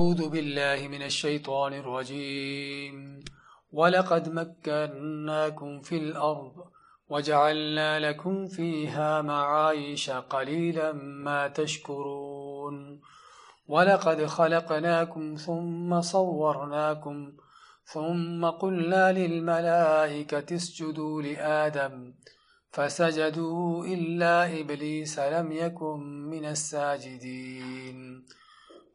أعوذ بالله من الشيطان الرجيم. ولقد مكناكم في الأرض وجعلنا لكم فيها معايش قليلا ما تشكرون. ولقد خلقناكم ثم صورناكم ثم قلنا للملائكة اسجدوا لآدم فسجدوا إلا إبليس لم يكن من الساجدين.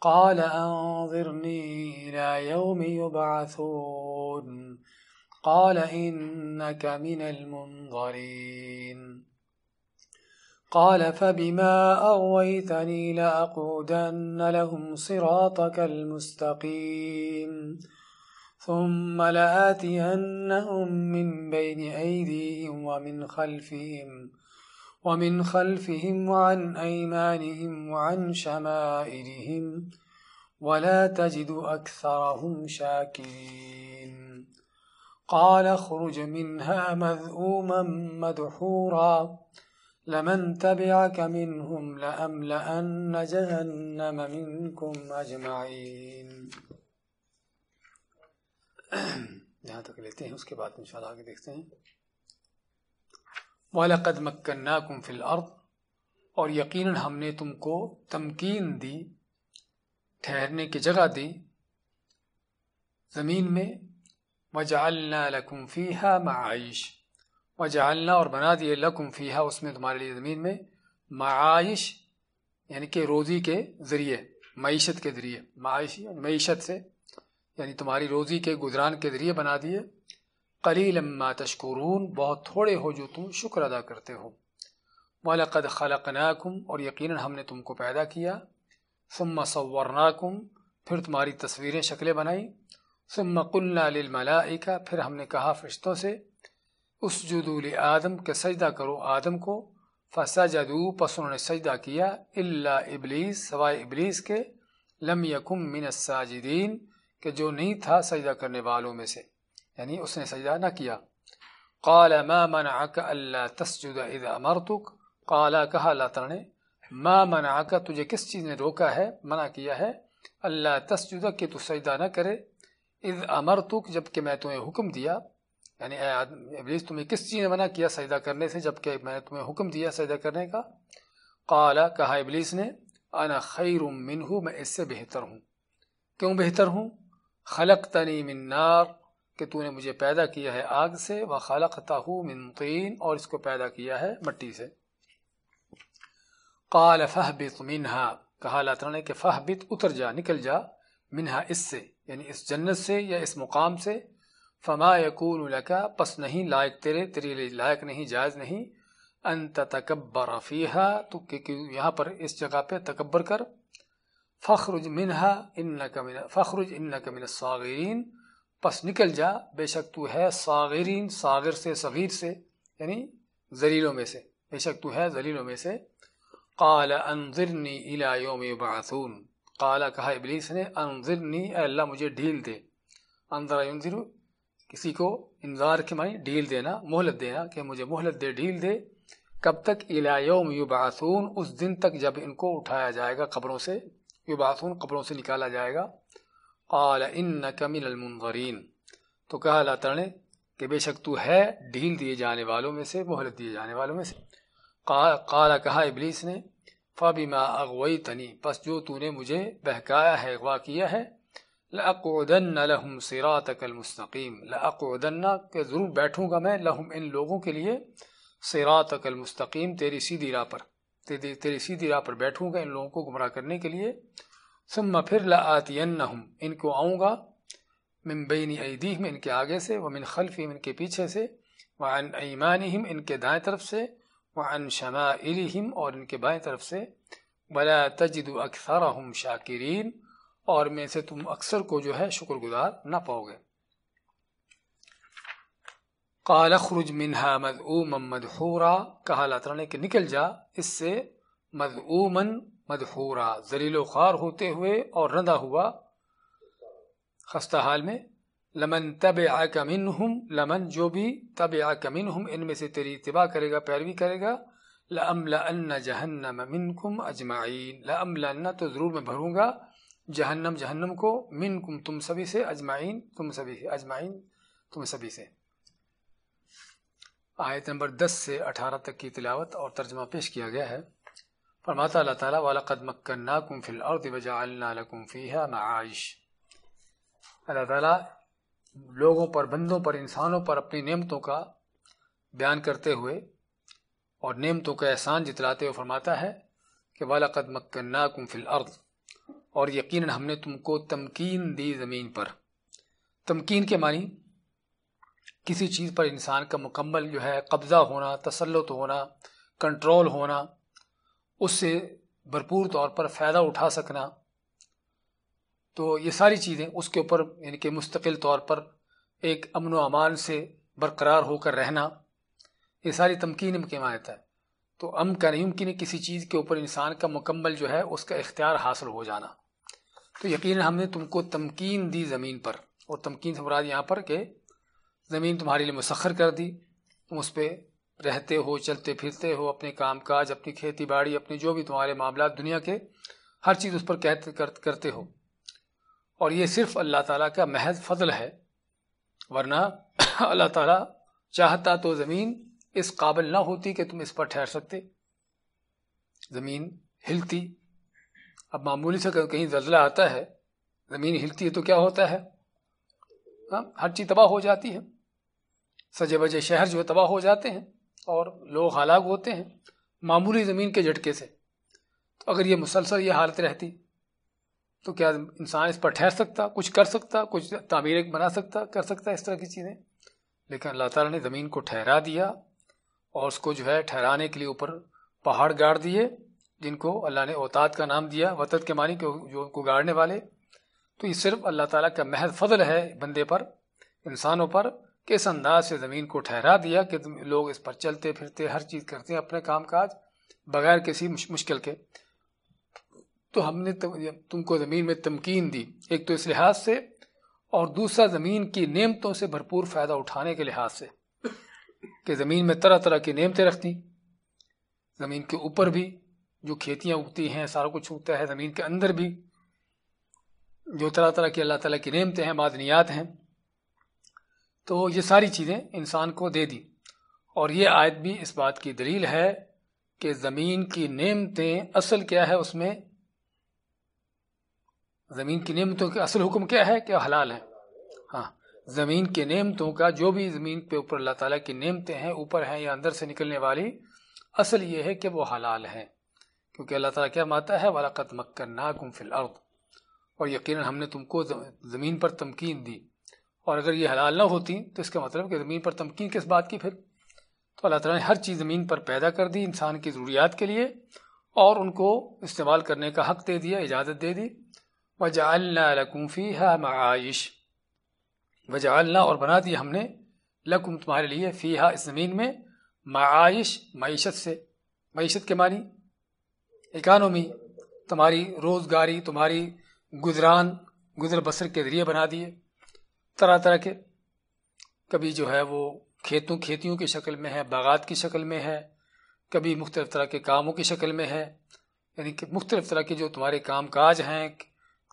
قال أنظرني إلى يوم يبعثون. قال إنك من المنظرين. قال فبما أغويتني لأقودن لهم صراطك المستقيم. ثم لآتينهم من بين أيديهم ومن خلفهم. ومن خلفهم وعن أيمانهم وعن شمائلهم ولا تجد أكثرهم شاكرين. قال اخرج منها مذءوما مدحورا. لمن تبعك منهم لأملأن جهنم منكم أجمعين. یہاں تک لیتے ہیں، اس کے بعد انشاءاللہ آگے دیکھتے ہیں۔ وَلَقَدْ مَكَّنَّاكُمْ فِي الْأَرْضِ۔ اور یقیناً ہم نے تم کو تمکین دی، ٹھہرنے کی جگہ دی۔ زمین میں، وَجَعَلْنَا لَكُمْ فِيهَا معائش وَجَعَلْنَا اور بنا دیے لَكُمْ فِيهَا اس میں تمہارے لیے زمین میں معائش یعنی کہ روزی کے ذریعے، معیشت کے ذریعے۔ معائش یعنی معیشت سے یعنی تمہاری روزی کے گزران کے ذریعے بنا دیے۔ قلیل ما تشکرون، بہت تھوڑے ہو جو تم شکر ادا کرتے ہو۔ وَلَقَدْ خَلَقْنَاكُمْ، اور یقیناً ہم نے تم کو پیدا کیا۔ ثم صورناکم پھر تمہاری تصویریں شکلیں بنائی ثم قلنا للملائکہ پھر ہم نے کہا فرشتوں سے، اسجدوا لآدم، کہ سجدہ کرو آدم کو۔ فسجدوا، پس انہوں نے سجدہ کیا۔ الا ابلیس سوائے ابلیس کے، لم یکم من الساجدین کہ جو نہیں تھا سجدہ کرنے والوں میں سے۔ یعنی اس نے سجدہ نہ کیا۔ قال ما منعك الا تسجد اذا امرتك قال کہا اللہ تعالی نے، ما منعك تجھے کس چیز نے روکا ہے، منع کیا ہے؟ اللہ تسجد کہ تو سجدہ نہ کرے۔ اذ امرتك جبکہ میں تمہیں حکم دیا۔ یعنی اے ابلیس، تمہیں کس چیز نے منع کیا سجدہ کرنے سے جبکہ میں تمہیں حکم دیا سجدہ کرنے کا؟ قال، کہا ابلیس نے، انا خیر منہ، میں اس سے بہتر ہوں۔ کیوں بہتر ہوں؟ خلقتنی من نار۔ کہ تو نے مجھے پیدا کیا ہے آگ سے وہ خالق من طین اور اس کو پیدا کیا ہے مٹی سے۔ قال فہبت منہا کہا اللہ تعالیٰ نے کہ فہبت اتر جا، نکل جا منہا اس سے یعنی اس جنت سے یا اس مقام سے۔ فما یکون لکا پس نہیں، لائق تیرے تیرے لیے لائق نہیں، جائز نہیں۔ انت تکبر فیہا تو کہ یہاں پر اس جگہ پہ تکبر کر۔ فخرج منہا انکا من فخرج انکا من الصاغرین پس نکل جا، بے شک تو ہے صاغرین، صاغر سے، صغیر سے یعنی ذلیلوں میں سے۔ بے شک تو ہے ذلیلوں میں سے۔ قال انظرنی الى یوم یبعثون۔ قال کہا ابلیس نے انظرنی اے اللہ مجھے ڈھیل دے۔ انظر ینظر کسی کو انذار کے معنی ڈھیل دینا، مہلت دینا کہ مجھے مہلت دے، ڈھیل دے۔ کب تک؟ الى یوم یبعثون۔ اس دن تک جب ان کو اٹھایا جائے گا، قبروں سے، یبعثون قبروں سے نکالا جائے گا۔ قال انک من المنظرین تو کہا اللہ تعالی نے کہ بے شک تو ہے ڈھیل دیے جانے والوں میں سے، مہلت دیے جانے والوں میں سے۔ قال کہا ابلیس نے، فبما اغویتنی، پس جو تو نے مجھے بہکایا ہے، اغوا کیا ہے، لأقعدن لهم صراطك المستقیم۔ لأقعدن، کہ ضرور بیٹھوں گا میں لهم ان لوگوں کے لیے صراطك المستقیم، تیری سیدھی راہ پر۔ تیری سیدھی راہ پر بیٹھوں گا ان لوگوں کو گمراہ کرنے کے لیے۔ ثم پھر لآتینہم، ان کو آؤں گا من بین ایدیہم، ان کے آگے سے، ومن خلفہم، ان کے پیچھے سے، وعن ایمانہم، ان کے دائیں طرف سے، وعن شمائلہم، اور ان کے بائیں طرف سے، ولا تجد اکثرہم شاکرین، اور میں سے تم اکثر کو جو ہے شکر گزار نہ پاؤ گے۔ قال اخرج منها مذعوما مدحورا، کہا اللہ تعالیٰ نے کہ نکل جا، اس سے مذعوما مدحورا ذلیل و خوار ہوتے ہوئے اور رندا ہوا۔ خستہ حال میں، لمن تبعك منهم لمن جو بھی تبعك منهم ان میں سے تیری اتباع کرے گا، پیروی کرے گا۔ لأملأن جہنم فرماتا اللہ تعالیٰ، وَلَقَدْ مَكَّنَّاكُمْ فِي الْأَرْضِ وَجَعَلْنَا لَكُمْ فِيهَا مَعَائِشِ اللہ تعالیٰ لوگوں پر، بندوں پر، انسانوں پر اپنی نعمتوں کا بیان کرتے ہوئے اور نعمتوں کا احسان جتلاتے ہوئے فرماتا ہے کہ وَلَقَدْ مَكَّنَّاكُمْ فِي الْأَرْضِ اور یقیناً ہم نے تم کو تمکین دی زمین پر۔ تمکین کے معنی کسی چیز پر انسان کا مکمل جو ہے قبضہ ہونا، تسلط ہونا، کنٹرول ہونا اس سے بھرپور طور پر فائدہ اٹھا سکنا۔ تو یہ ساری چیزیں اس کے اوپر یعنی کہ مستقل طور پر ایک امن و امان سے برقرار ہو کر رہنا، یہ ساری تمکین کی مانتا ہے۔ تو ام کا نہیں، ممکن ہے کسی چیز کے اوپر انسان کا مکمل جو ہے اس کا اختیار حاصل ہو جانا۔ تو یقیناً ہم نے تم کو تمکین دی زمین پر، اور تمکین سے مراد یہاں پر کہ زمین تمہارے لیے مسخر کر دی، تم اس پہ رہتے ہو، چلتے پھرتے ہو، اپنے کام کاج، اپنی کھیتی باڑی اپنی جو بھی تمہارے معاملات دنیا کے، ہر چیز اس پر کہتے کرتے ہو۔ اور یہ صرف اللہ تعالیٰ کا محض فضل ہے، ورنہ اللہ تعالیٰ چاہتا تو زمین اس قابل نہ ہوتی کہ تم اس پر ٹھہر سکتے۔ زمین ہلتی۔ اب معمولی سے کہیں زلزلہ آتا ہے، زمین ہلتی ہے تو کیا ہوتا ہے؟ ہاں ہر چیز تباہ ہو جاتی ہے۔ سجے بجے شہر جو ہے تباہ ہو جاتے ہیں۔ اور لوگ ہلاک ہوتے ہیں معمولی زمین کے جھٹکے سے۔ تو اگر یہ مسلسل یہ حالت رہتی، تو کیا انسان اس پر ٹھہر سکتا، کچھ کر سکتا، کچھ تعمیر بنا سکتا، کر سکتا اس طرح کی چیزیں؟ لیکن اللہ تعالیٰ نے زمین کو ٹھہرا دیا اور اس کو جو ہے ٹھہرانے کے لیے اوپر پہاڑ گاڑ دیے، جن کو اللہ نے اوتاد کا نام دیا، وطد کے معنی جو ان کو گاڑنے والے۔ تو یہ صرف اللہ تعالیٰ کا محض فضل ہے بندے پر، انسانوں پر کس انداز سے زمین کو ٹھہرا دیا کہ لوگ اس پر چلتے پھرتے ہر چیز کرتے ہیں اپنے کام کاج بغیر کسی مشکل کے۔ تو ہم نے تم کو زمین میں تمکین دی۔ ایک تو اس لحاظ سے اور دوسرا زمین کی نعمتوں سے بھرپور فائدہ اٹھانے کے لحاظ سے کہ زمین میں طرح طرح کی نعمتیں رکھتی۔ زمین کے اوپر بھی جو کھیتیاں اگتی ہیں، سارا کچھ اگتا ہے، زمین کے اندر بھی جو طرح طرح کی اللہ تعالیٰ کی نعمتیں ہیں، معدنیات ہیں تو یہ ساری چیزیں انسان کو دے دی۔ اور یہ آیت بھی اس بات کی دلیل ہے کہ زمین کی نعمتیں اصل کیا ہے اس میں؟ زمین کی نعمتوں کے اصل حکم کیا ہے کہ حلال ہے ہاں زمین کے نعمتوں کا جو بھی زمین پہ اوپر اللہ تعالیٰ کی نعمتیں ہیں، اوپر ہیں یا اندر سے نکلنے والی، اصل یہ ہے کہ وہ حلال ہیں۔ کیونکہ اللہ تعالیٰ کیا ماتا ہے؟ ولاقت مکن ناکم فی الارض اور یقیناً ہم نے تم کو زمین پر تمکین دی۔ اور اگر یہ حلال نہ ہوتی تو اس کا مطلب کہ زمین پر تمکین کس بات کی پھر؟ تو اللہ تعالیٰ نے ہر چیز زمین پر پیدا کر دی انسان کی ضروریات کے لیے اور ان کو استعمال کرنے کا حق دے دیا، اجازت دے دی۔ وجہ لکوفی ہے معائش وجہ اور بنا دی ہم نے لکم تمہارے لیے فی اس زمین میں معائش معیشت سے۔ معیشت کے معنی؟ اکانومی، تمہاری روزگاری، تمہاری گزران، گزر بسر کے ذریعے بنا دیے۔ طرح طرح کے کبھی جو ہے وہ کھیتوں، کھیتیوں کی شکل میں ہے، باغات کی شکل میں ہے، کبھی مختلف طرح کے کاموں کی شکل میں ہے۔ یعنی کہ مختلف طرح کے جو تمہارے کام کاج ہیں،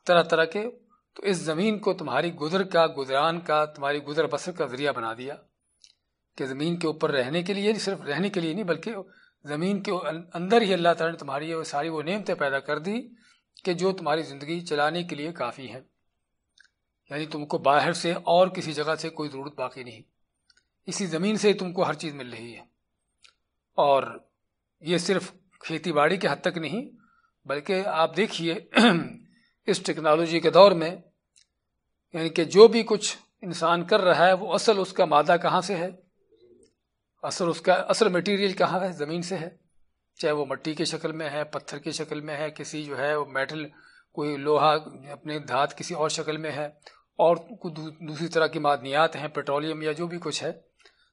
طرح طرح کے۔ تو اس زمین کو تمہاری گزر کا گزران کا، تمہاری گزر بسر کا ذریعہ بنا دیا کہ زمین کے اوپر رہنے کے لیے، صرف رہنے کے لیے نہیں، بلکہ زمین کے اندر ہی اللہ تعالیٰ نے تمہاری وہ ساری وہ نعمتیں پیدا کر دی کہ جو تمہاری زندگی چلانے کے لیے کافی ہے یعنی تم کو باہر سے اور کسی جگہ سے کوئی ضرورت باقی نہیں۔ اسی زمین سے تم کو ہر چیز مل رہی ہے۔ اور یہ صرف کھیتی باڑی کے حد تک نہیں، بلکہ آپ دیکھیے اس ٹیکنالوجی کے دور میں یعنی کہ جو بھی کچھ انسان کر رہا ہے، وہ اصل اس کا مادہ کہاں سے ہے؟ اصل اس کا، اصل مٹیریل کہاں ہے؟ زمین سے ہے۔ چاہے وہ مٹی کی شکل میں ہے، پتھر کی شکل میں ہے، کسی جو ہے وہ میٹل کوئی لوہا اپنے دھات کسی اور شکل میں ہے۔ اور دوسری طرح کی معدنیات ہیں، پیٹرولیم یا جو بھی کچھ ہے،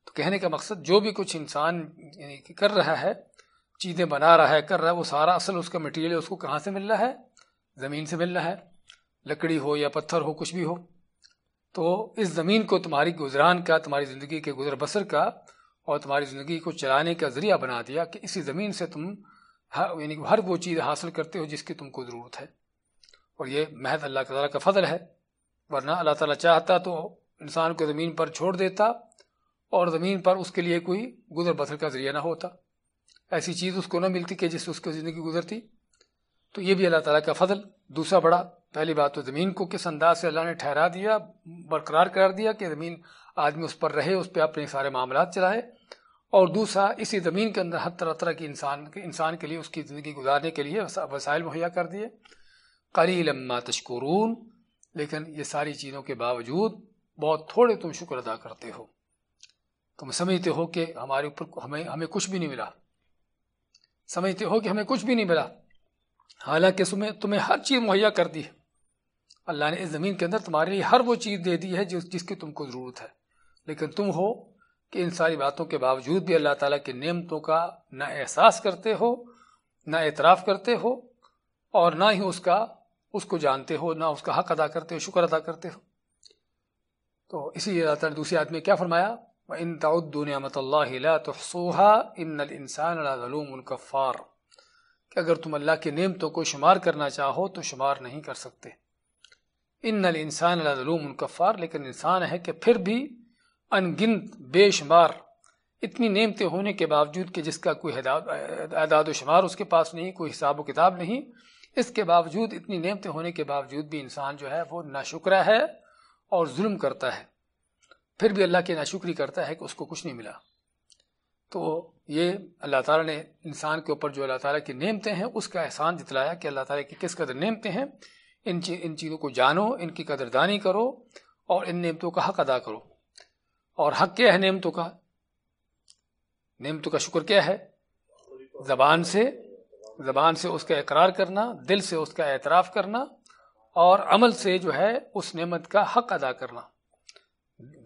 تو کہنے کا مقصد جو بھی کچھ انسان یعنی کر رہا ہے، چیزیں بنا رہا ہے، کر رہا ہے، وہ سارا اصل اس کا مٹیریل اس کو کہاں سے مل رہا ہے؟ زمین سے مل رہا ہے، لکڑی ہو یا پتھر ہو، کچھ بھی ہو۔ تو اس زمین کو تمہاری گزران کا، تمہاری زندگی کے گزر بسر کا اور تمہاری زندگی کو چلانے کا ذریعہ بنا دیا کہ اسی زمین سے تم یعنی ہر وہ چیز حاصل کرتے ہو جس کی تم کو ضرورت ہے۔ اور یہ محض اللہ تعالیٰ کا فضل ہے۔ ورنہ اللہ تعالیٰ چاہتا تو انسان کو زمین پر چھوڑ دیتا اور زمین پر اس کے لیے کوئی گزر بسر کا ذریعہ نہ ہوتا۔ ایسی چیز اس کو نہ ملتی کہ جس سے اس کی زندگی گزرتی۔ تو یہ بھی اللہ تعالیٰ کا فضل۔ دوسرا بڑا، پہلی بات تو زمین کو کس انداز سے اللہ نے ٹھہرا دیا، برقرار کر دیا کہ زمین آدمی اس پر رہے، اس پہ اپنے سارے معاملات چلائے۔ اور دوسرا، اسی زمین کے اندر ہر طرح طرح کی انسان انسان کے لیے اس کی زندگی گزارنے کے لیے وسائل مہیا کر دیے۔ قریل لما تشکرون لیکن یہ ساری چیزوں کے باوجود بہت تھوڑے تم شکر ادا کرتے ہو۔ تم سمجھتے ہو کہ ہمارے اوپر ہمیں ہمیں کچھ بھی نہیں ملا۔ سمجھتے ہو کہ ہمیں کچھ بھی نہیں ملا۔ حالانکہ تمہیں تمہیں ہر چیز مہیا کر دی ہے۔ اللہ نے اس زمین کے اندر تمہارے لیے ہر وہ چیز دے دی ہے جس جس کی تم کو ضرورت ہے۔ لیکن تم ہو کہ ان ساری باتوں کے باوجود بھی اللہ تعالیٰ کی نعمتوں کا نہ احساس کرتے ہو، نہ اعتراف کرتے ہو اور نہ ہی اس کا اس کو جانتے ہو، نہ اس کا حق ادا کرتے ہو، شکر ادا کرتے ہو۔ تو اسی اللہ تعالیٰ نے دوسری آدمی کیا فرمایا؟ ان نعمت اللہ لا تحصوها ان الانسان لظلوم الکفار کہ اگر تم اللہ کی نعمتوں کو شمار کرنا چاہو تو شمار نہیں کر سکتے۔ ان الانسان لظلوم الکفار لیکن انسان ہے کہ پھر بھی ان گنت بے شمار، اتنی نعمتیں ہونے کے باوجود کہ جس کا کوئی اعداد و شمار اس کے پاس نہیں، کوئی حساب و کتاب نہیں اس کے باوجود اتنی نعمتیں ہونے کے باوجود بھی انسان جو ہے وہ ناشکرہ ہے اور ظلم کرتا ہے۔ پھر بھی اللہ کی ناشکری کرتا ہے کہ اس کو کچھ نہیں ملا۔ تو یہ اللہ تعالیٰ نے انسان کے اوپر جو اللہ تعالیٰ کی نعمتیں ہیں، اس کا احسان جتلایا کہ اللہ تعالیٰ کی کس قدر نعمتیں ہیں۔ ان ان چیزوں کو جانو، ان کی قدر دانی کرو اور ان نعمتوں کا حق ادا کرو۔ اور حق کیا ہے نعمتوں کا؟ نعمتوں کا شکر کیا ہے؟ زبان سے زبان سے اس کا اقرار کرنا، دل سے اس کا اعتراف کرنا اور عمل سے جو ہے اس نعمت کا حق ادا کرنا۔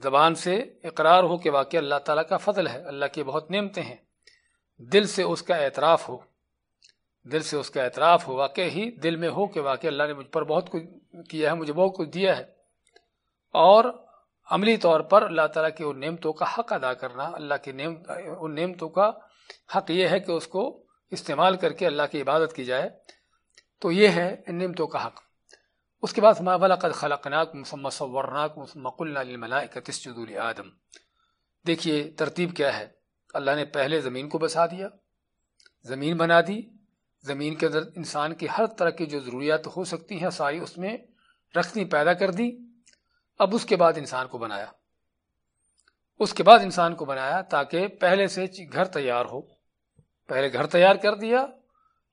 زبان سے اقرار ہو کہ واقعی اللہ تعالیٰ کا فضل ہے، اللہ کی بہت نعمتیں ہیں۔ دل سے اس کا اعتراف ہو۔ دل سے اس کا اعتراف ہو واقع ہی دل میں ہو کہ واقعی اللہ نے مجھ پر بہت کچھ کیا ہے، مجھے بہت کچھ دیا ہے۔ اور عملی طور پر اللہ تعالیٰ کی ان نعمتوں کا حق ادا کرنا، اللہ کی نعم ان نعمتوں کا حق یہ ہے کہ اس کو استعمال کر کے اللہ کی عبادت کی جائے، تو یہ ہے ان نعمتوں کا حق۔ اس کے بعد ولاقد خلقناک مسمہ صورناک مسمق اللہ تسجد آدم دیکھیے، ترتیب کیا ہے۔ اللہ نے پہلے زمین کو بسا دیا، زمین بنا دی۔ زمین کے اندر انسان کی ہر طرح کی جو ضروریات ہو سکتی ہیں، ساری اس میں رکھنی پیدا کر دی۔ اب اس کے بعد انسان کو بنایا۔ اس کے بعد انسان کو بنایا تاکہ پہلے سے گھر تیار ہو۔ پہلے گھر تیار کر دیا،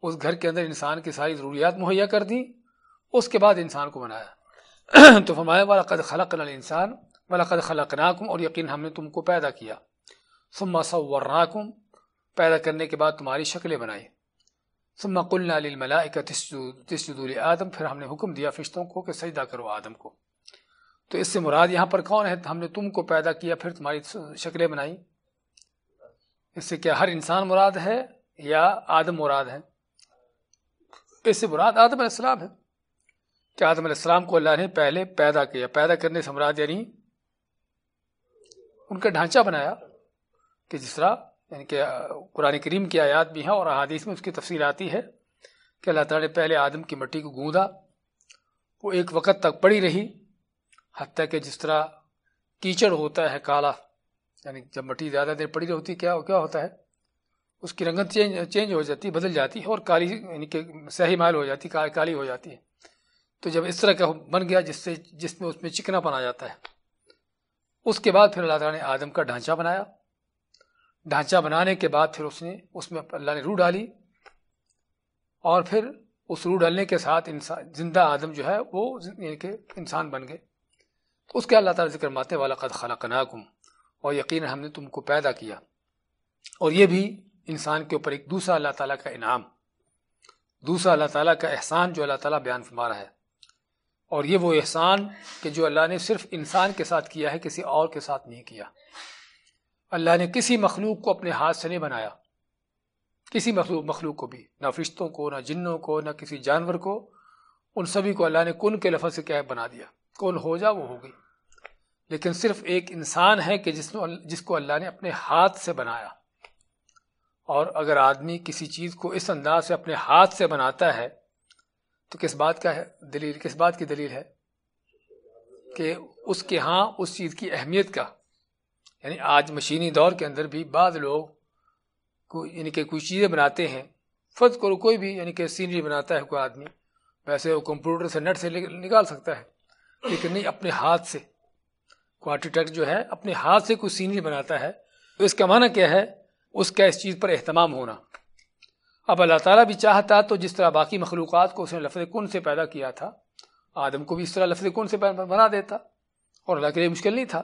اس گھر کے اندر انسان کی ساری ضروریات مہیا کر دی اس کے بعد انسان کو بنایا۔ تو فرمایا والا قد خلق انسان والا قد خلق اور یقین ہم نے تم کو پیدا کیا۔ ثم صورناکم پیدا کرنے کے بعد تمہاری شکلیں بنائی۔ ثم قلنا للملائکہ تسجدوا لآدم، پھر ہم نے حکم دیا فرشتوں کو کہ سجدہ کرو آدم کو۔ تو اس سے مراد یہاں پر کون ہے؟ ہم نے تم کو پیدا کیا، پھر تمہاری شکلیں بنائی۔ اس سے کیا ہر انسان مراد ہے یا آدم مراد ہے؟ اس سے مراد آدم علیہ السلام ہے۔ کہ آدم علیہ السلام کو اللہ نے پہلے پیدا کیا؟ پیدا کرنے سے مراد یعنی ان کا ڈھانچہ بنایا کہ جس طرح یعنی کہ قرآن کریم کی آیات بھی ہیں اور احادیث میں اس کی تفصیل آتی ہے کہ اللہ تعالیٰ نے پہلے آدم کی مٹی کو گوندا، وہ ایک وقت تک پڑی رہی، حتیٰ کہ جس طرح کیچڑ ہوتا ہے کالا یعنی جب مٹی زیادہ دیر پڑی ہوتی، کیا کیا ہوتا ہے؟ اس کی رنگت چینج چینج ہو جاتی، بدل جاتی ہے اور کالی یعنی کہ صحیح مائل ہو جاتی کالی ہو جاتی ہے۔ تو جب اس طرح کا بن گیا، جس سے، جس میں اس میں چکنا پن آ جاتا ہے، اس کے بعد پھر اللہ تعالیٰ نے آدم کا ڈھانچہ بنایا۔ ڈھانچہ بنانے کے بعد پھر اس نے، اس میں اللہ نے روح ڈالی اور پھر اس روح ڈالنے کے ساتھ انسان، زندہ آدم جو ہے، وہ یعنی کہ انسان بن گئے۔ تو اس کے اللہ تعالیٰ ذکر ماتے والا قد خلقناکم اور یقین ہم نے تم کو پیدا کیا۔ اور یہ بھی انسان کے اوپر ایک دوسرا اللہ تعالیٰ کا انعام، دوسرا اللہ تعالیٰ کا احسان جو اللہ تعالیٰ بیان فرما رہا ہے۔ اور یہ وہ احسان کہ جو اللہ نے صرف انسان کے ساتھ کیا ہے، کسی اور کے ساتھ نہیں کیا۔ اللہ نے کسی مخلوق کو اپنے ہاتھ سے نہیں بنایا، کسی مخلوق مخلوق کو بھی، نہ فرشتوں کو، نہ جنوں کو، نہ کسی جانور کو۔ ان سبھی کو اللہ نے کن کے لفظ سے کیا بنا دیا۔ کون ہو جا، وہ ہو گئی۔ لیکن صرف ایک انسان ہے کہ جس میں جس کو اللہ نے اپنے ہاتھ سے بنایا۔ اور اگر آدمی کسی چیز کو اس انداز سے اپنے ہاتھ سے بناتا ہے، تو کس بات کا ہے؟ دلیل کس بات کی دلیل ہے؟ کہ اس کے ہاں اس چیز کی اہمیت کا۔ یعنی آج مشینی دور کے اندر بھی بعض لوگ کو یعنی کہ کوئی چیزیں بناتے ہیں۔ فرض کرو کوئی بھی یعنی کہ سینری بناتا ہے کوئی آدمی ویسے وہ کمپیوٹر سے نیٹ سے نکال سکتا ہے، لیکن نہیں، اپنے ہاتھ سے۔ کوئی آرٹیٹیکٹ جو ہے اپنے ہاتھ سے کوئی سینری بناتا ہے، تو اس کا معنی کیا ہے؟ اس کا اس چیز پر اہتمام ہونا۔ اب اللہ تعالیٰ بھی چاہتا تو جس طرح باقی مخلوقات کو اس نے لفظ کن سے پیدا کیا تھا، آدم کو بھی اس طرح لفظ کن سے بنا دیتا، اور اللہ کے لیے مشکل نہیں تھا۔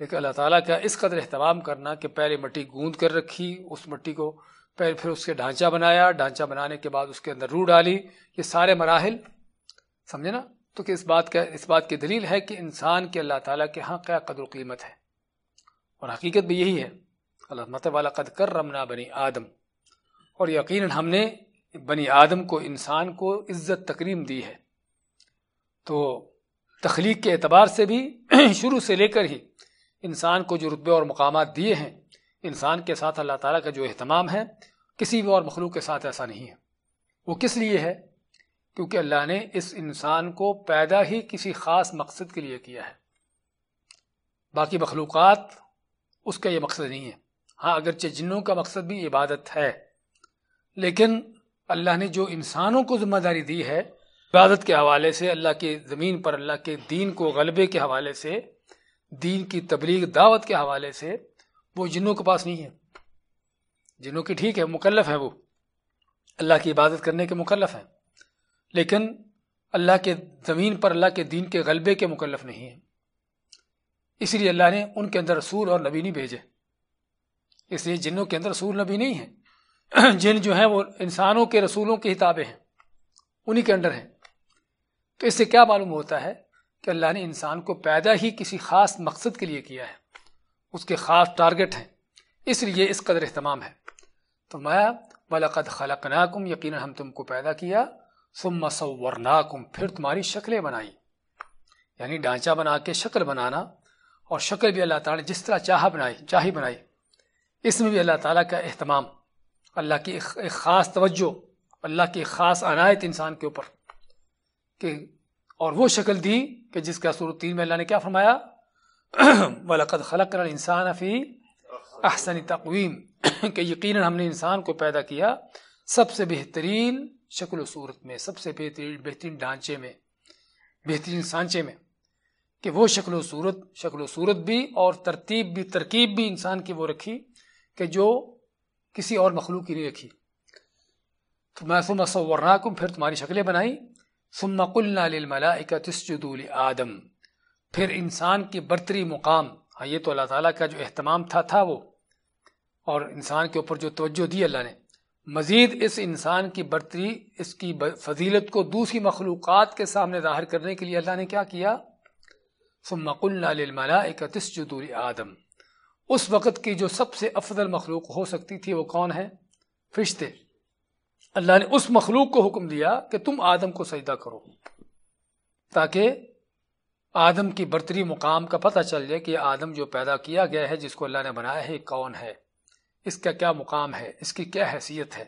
لیکن اللہ تعالیٰ کا اس قدر اہتمام کرنا کہ پہلے مٹی گوند کر رکھی، اس مٹی کو پہلے پھر اس کے ڈھانچہ بنایا، ڈھانچہ بنانے کے بعد اس کے اندر روح ڈالی، یہ سارے مراحل، سمجھے نا؟ تو کہ اس بات کا اس بات کی دلیل ہے کہ انسان کے اللہ تعالیٰ کے ہاں کیا قدر و قیمت ہے۔ اور حقیقت بھی یہی ہے۔ اللہ مت والا قد کر رمنا بنی آدم اور یقیناً ہم نے بنی آدم کو، انسان کو عزت تکریم دی ہے۔ تو تخلیق کے اعتبار سے بھی شروع سے لے کر ہی انسان کو جو رتبے اور مقامات دیے ہیں، انسان کے ساتھ اللہ تعالیٰ کا جو اہتمام ہے، کسی بھی اور مخلوق کے ساتھ ایسا نہیں ہے۔ وہ کس لیے ہے؟ کیونکہ اللہ نے اس انسان کو پیدا ہی کسی خاص مقصد کے لیے کیا ہے۔ باقی مخلوقات، اس کا یہ مقصد نہیں ہے۔ ہاں اگرچہ جنوں کا مقصد بھی عبادت ہے، لیکن اللہ نے جو انسانوں کو ذمہ داری دی ہے، عبادت کے حوالے سے، اللہ کے زمین پر، اللہ کے دین کو غلبے کے حوالے سے، دین کی تبلیغ دعوت کے حوالے سے، وہ جنوں کے پاس نہیں ہے۔ جنوں کی ٹھیک ہے، مکلف ہے وہ۔ اللہ کی عبادت کرنے کے مکلف ہیں۔ لیکن اللہ کے زمین پر اللہ کے دین کے غلبے کے مکلف نہیں ہیں۔ اس لیے اللہ نے ان کے اندر رسول اور نبی نہیں بھیجے۔ اس لیے جنوں کے اندر رسول نبی نہیں ہیں۔ جن جو ہیں وہ انسانوں کے رسولوں کی کتابیں ہیں۔ انہی کے اندر ہیں۔ تو اس سے کیا معلوم ہوتا ہے کہ اللہ نے انسان کو پیدا ہی کسی خاص مقصد کے لیے کیا ہے۔ اس کے خاص ٹارگٹ ہیں۔ اس لیے اس قدر اہتمام ہے۔ تو میں بلقد خلق یقیناً ہم تم کو پیدا کیا۔ ثم صورناکم، پھر تمہاری شکلیں بنائی۔ یعنی ڈھانچہ بنا کے شکل بنانا اور شکل بھی اللہ تعالیٰ نے جس طرح چاہ بنائی، چاہی بنائی۔ اس میں بھی اللہ تعالیٰ کا اہتمام، اللہ کی ایک خاص توجہ، اللہ کی خاص عنایت انسان کے اوپر۔ کہ اور وہ شکل دی کہ جس کا صورت تین میں اللہ نے کیا فرمایا؟ وَلَقَدْ خَلَقْنَا الْإِنسَانَ فِي احسن تقویم کہ یقیناً ہم نے انسان کو پیدا کیا سب سے بہترین شکل و صورت میں، سب سے بہترین بہترین ڈھانچے میں، بہترین سانچے میں کہ وہ شکل و صورت، شکل و صورت بھی اور ترتیب بھی، ترکیب بھی انسان کی وہ رکھی کہ جو کسی اور مخلوق کی نہیں رکھی۔ تو میں ثم صورناکم، پھر تمہاری شکلیں بنائی۔ ثم قلنا للملائکہ تسجدوا لآدم۔ پھر انسان کی برتری مقام ہاں یہ تو اللہ تعالیٰ کا جو اہتمام تھا تھا وہ۔ اور انسان کے اوپر جو توجہ دی اللہ نے مزید اس انسان کی برتری، اس کی فضیلت کو دوسری مخلوقات کے سامنے ظاہر کرنے کے لیے اللہ نے کیا کیا؟ ثم قلنا للملائکہ تسجدوا لآدم۔ اس وقت کی جو سب سے افضل مخلوق ہو سکتی تھی وہ کون ہے؟ فرشتے۔ اللہ نے اس مخلوق کو حکم دیا کہ تم آدم کو سجدہ کرو، تاکہ آدم کی برتری مقام کا پتہ چل جائے کہ آدم جو پیدا کیا گیا ہے، جس کو اللہ نے بنایا ہے کون ہے؟ اس کا کیا مقام ہے؟ اس کی کیا حیثیت ہے؟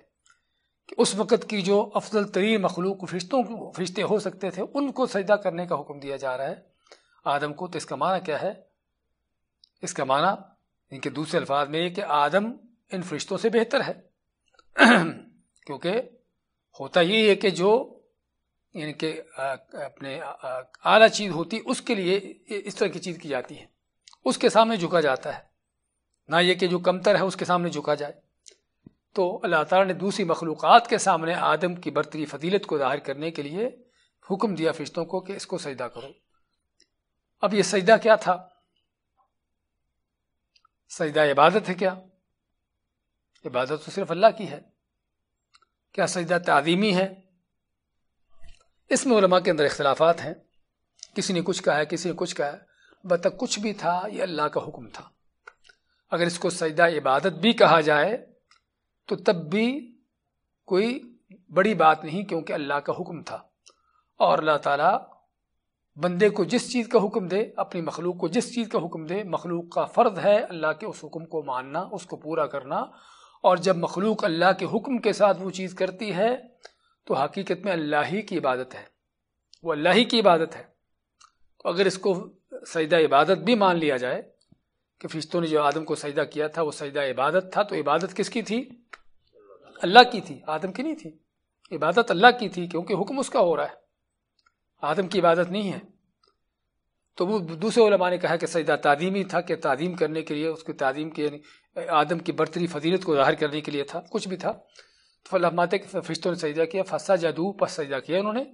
کہ اس وقت کی جو افضل ترین مخلوق فرشتوں فرشتے ہو سکتے تھے، ان کو سجدہ کرنے کا حکم دیا جا رہا ہے۔ آدم کو تو اس کا معنی کیا ہے؟ اس کا معنی ان کے دوسرے الفاظ میں یہ کہ آدم ان فرشتوں سے بہتر ہے۔ کیونکہ ہوتا یہ ہے کہ جو یعنی کہ اپنے اعلیٰ چیز ہوتی، اس کے لیے اس طرح کی چیز کی جاتی ہے۔ اس کے سامنے جھکا جاتا ہے۔ نہ یہ کہ جو کمتر ہے اس کے سامنے جھکا جائے۔ تو اللہ تعالیٰ نے دوسری مخلوقات کے سامنے آدم کی برتری فضیلت کو ظاہر کرنے کے لیے حکم دیا فرشتوں کو کہ اس کو سجدہ کرو۔ اب یہ سجدہ کیا تھا؟ سجدہ عبادت ہے کیا؟ عبادت تو صرف اللہ کی ہے۔ کیا سجدہ تعظیمی ہے؟ اس میں علماء کے اندر اختلافات ہیں۔ کسی نے کچھ کہا ہے، کسی نے کچھ کہا ہے۔ بتا کچھ بھی تھا، یہ اللہ کا حکم تھا۔ اگر اس کو سجدہ عبادت بھی کہا جائے، تو تب بھی کوئی بڑی بات نہیں کیونکہ اللہ کا حکم تھا۔ اور اللہ تعالیٰ بندے کو جس چیز کا حکم دے، اپنی مخلوق کو جس چیز کا حکم دے، مخلوق کا فرض ہے اللہ کے اس حکم کو ماننا، اس کو پورا کرنا۔ اور جب مخلوق اللہ کے حکم کے ساتھ وہ چیز کرتی ہے، تو حقیقت میں اللہ ہی کی عبادت ہے۔ وہ اللہ ہی کی عبادت ہے۔ تو اگر اس کو سجدہ عبادت بھی مان لیا جائے کہ فرشتوں نے جو آدم کو سجدہ کیا تھا وہ سجدہ عبادت تھا، تو عبادت کس کی تھی؟ اللہ کی تھی، آدم کی نہیں تھی۔ عبادت اللہ کی تھی، کیونکہ حکم اس کا ہو رہا ہے۔ آدم کی عبادت نہیں ہے۔ تو وہ دوسرے علماء نے کہا کہ سجدہ تعلیمی تھا، کہ تعلیم کرنے کے لیے اس کی تعلیم کے یعنی آدم کی برتری فضیلت کو ظاہر کرنے کے لیے تھا، کچھ بھی تھا۔ تو اللہ کہ فرشتوں نے سجدہ کیا فسا جادو پس سجدہ کیا انہوں نے۔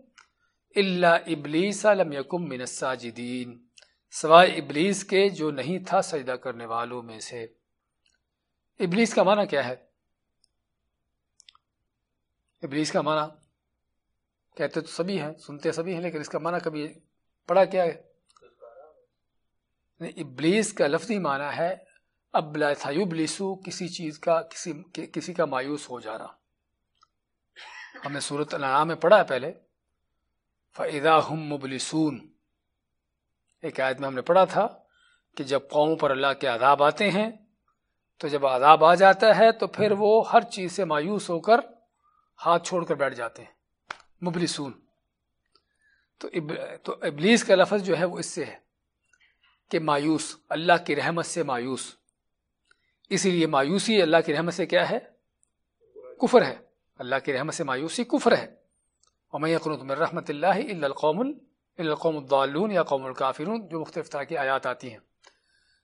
اللہ ابلیس لم یکم من الساجدین سوائے ابلیس کے جو نہیں تھا سجدہ کرنے والوں میں سے۔ ابلیس کا معنی کیا ہے؟ ابلیس کا معنی کہتے تو سبھی ہیں، سنتے سبھی ہیں، لیکن اس کا معنی کبھی پڑھا کیا ہے؟ ابلیس کا لفظی معنی ہے، ابلا تھایوبلیسو کسی چیز کا، کسی کسی کا مایوس ہو جا رہا ہم نے صورت النام میں پڑھا ہے پہلے فضا ہم مبلسون۔ ایک آیت میں ہم نے پڑھا تھا کہ جب قوموں پر اللہ کے عذاب آتے ہیں، تو جب عذاب آ جاتا ہے تو پھر وہ ہر چیز سے مایوس ہو کر ہاتھ چھوڑ کر بیٹھ جاتے ہیں۔ مبلسون۔ تو تو ابلیس کا لفظ جو ہے وہ اس سے ہے کہ مایوس، اللہ کی رحمت سے مایوس۔ اسی لیے مایوسی اللہ کی رحمت سے کیا ہے؟ کفر ہے۔ اللہ کی رحمت سے مایوسی کفر ہے۔ اور رحمت اللہ القوم القوم الدالون یا قوم الکافرون جو مختلف طرح کی آیات آتی ہیں۔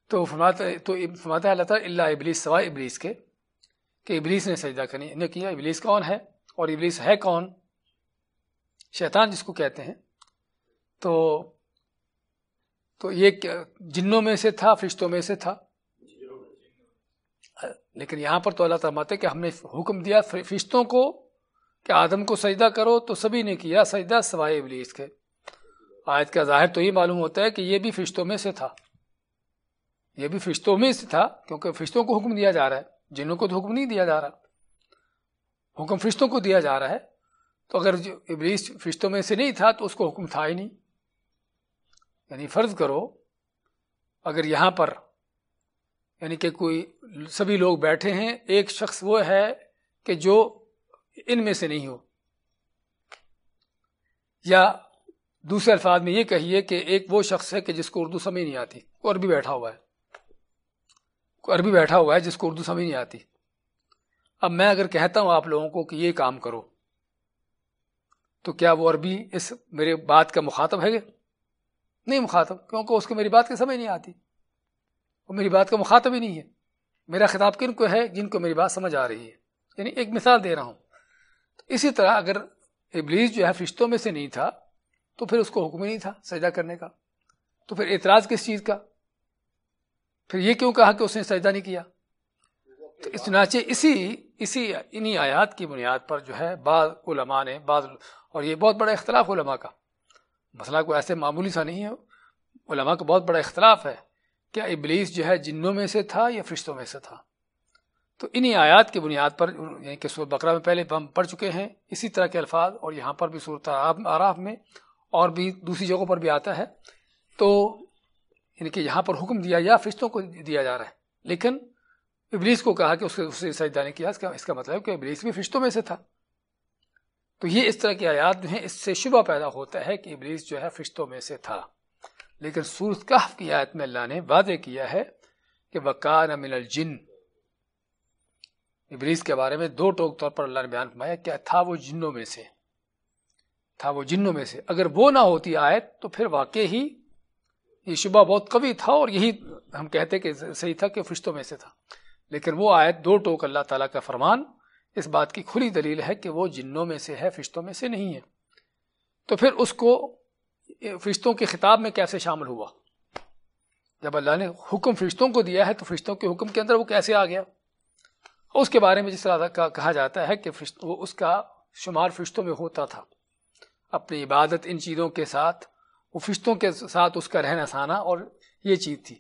تو فرماتا تو فرماتا ہے اللہ تعالیٰ اللہ ابلیس، سوائے ابلیس کے، کہ ابلیس نے سجدہ کرنی نے کیا، ابلیس کون ہے؟ اور ابلیس ہے کون؟ شیطان جس کو کہتے ہیں۔ تو تو یہ جنوں میں سے تھا، فرشتوں میں سے تھا؟ لیکن یہاں پر تو اللہ تعالیٰ کہ ہم نے حکم دیا، فرشتوں کو، کہ آدم کو سجدہ کرو تو سبھی نے کیا، سجدہ سوائے ابلیس کے۔ آیت کا ظاہر تو یہ معلوم ہوتا ہے کہ یہ بھی فرشتوں میں سے تھا۔ یہ بھی فرشتوں میں سے تھا کیونکہ فرشتوں کو حکم دیا جا رہا ہے۔ جنوں کو تو حکم نہیں دیا جا رہا۔ حکم فرشتوں کو دیا جا رہا ہے۔ تو اگر ابلیس فرشتوں میں سے نہیں تھا تو اس کو حکم تھا ہی نہیں۔ یعنی فرض کرو، اگر یہاں پر یعنی کہ کوئی سبھی لوگ بیٹھے ہیں، ایک شخص وہ ہے کہ جو ان میں سے نہیں ہو۔ یا دوسرے الفاظ میں یہ کہیے کہ ایک وہ شخص ہے کہ جس کو اردو سمجھ نہیں آتی، وہ عربی بیٹھا ہوا ہے۔ عربی بیٹھا ہوا ہے جس کو اردو سمجھ نہیں آتی۔ اب میں اگر کہتا ہوں آپ لوگوں کو کہ یہ کام کرو، تو کیا وہ عربی اس میرے بات کا مخاطب ہے نہیں مخاطب، کیونکہ اس کو میری بات کی سمجھ نہیں آتی۔ وہ میری بات کا مخاطب ہی نہیں ہے۔ میرا خطاب کن کو ہے؟ جن کو میری بات سمجھ آ رہی ہے۔ یعنی ایک مثال دے رہا ہوں۔ اسی طرح اگر ابلیس جو ہے فرشتوں میں سے نہیں تھا تو پھر اس کو حکم ہی نہیں تھا سجدہ کرنے کا۔ تو پھر اعتراض کس چیز کا؟ پھر یہ کیوں کہا کہ اس نے سجدہ نہیں کیا؟ تو اس ناچے اسی اسی انہی آیات کی بنیاد پر جو ہے بعض علماء نے، بعض، اور یہ بہت بڑا اختلاف علماء کا۔ مسئلہ کو ایسے معمولی سا نہیں ہے۔ علماء کا بہت بڑا اختلاف ہے کیا ابلیس جو ہے جنوں میں سے تھا یا فرشتوں میں سے تھا۔ تو انہی آیات کی بنیاد پر یعنی کہ سورت بقرہ میں پہلے ہم پڑھ چکے ہیں اسی طرح کے الفاظ، اور یہاں پر بھی صورت آراف میں اور بھی دوسری جگہوں پر بھی آتا ہے، تو یعنی کہ یہاں پر حکم دیا یا فرشتوں کو دیا جا رہا ہے۔ لیکن ابلیس کو کہا کہ اس سے سجدہ نہیں کیا، اس کا مطلب کہ ابلیس بھی فرشتوں میں سے تھا۔ تو یہ اس طرح کی آیات جو ہیں، اس سے شبہ پیدا ہوتا ہے کہ ابلیس جو ہے فرشتوں میں سے تھا۔ لیکن سورت کہف کی آیت میں اللہ نے وعدے کیا ہے کہ وکان من الجن۔ ابلیس کے بارے میں دو ٹوک طور پر اللہ نے بیان فرمایا کیا تھا وہ جنوں میں سے۔ تھا وہ جنوں میں سے۔ اگر وہ نہ ہوتی آیت تو پھر واقع ہی یہ شبہ بہت قوی تھا اور یہی ہم کہتے کہ صحیح تھا کہ فرشتوں میں سے تھا۔ لیکن وہ آیت دو ٹوک اللہ تعالیٰ کا فرمان اس بات کی کھلی دلیل ہے کہ وہ جنوں میں سے ہے، فرشتوں میں سے نہیں ہے۔ تو پھر اس کو فرشتوں کے خطاب میں کیسے شامل ہوا؟ جب اللہ نے حکم فرشتوں کو دیا ہے تو فرشتوں کے حکم کے اندر وہ کیسے آ گیا؟ اس کے بارے میں جس طرح کہا جاتا ہے کہ وہ اس کا شمار فرشتوں میں ہوتا تھا۔ اپنی عبادت ان چیزوں کے ساتھ، وہ فرشتوں کے ساتھ اس کا رہنا سہنا اور یہ چیز تھی۔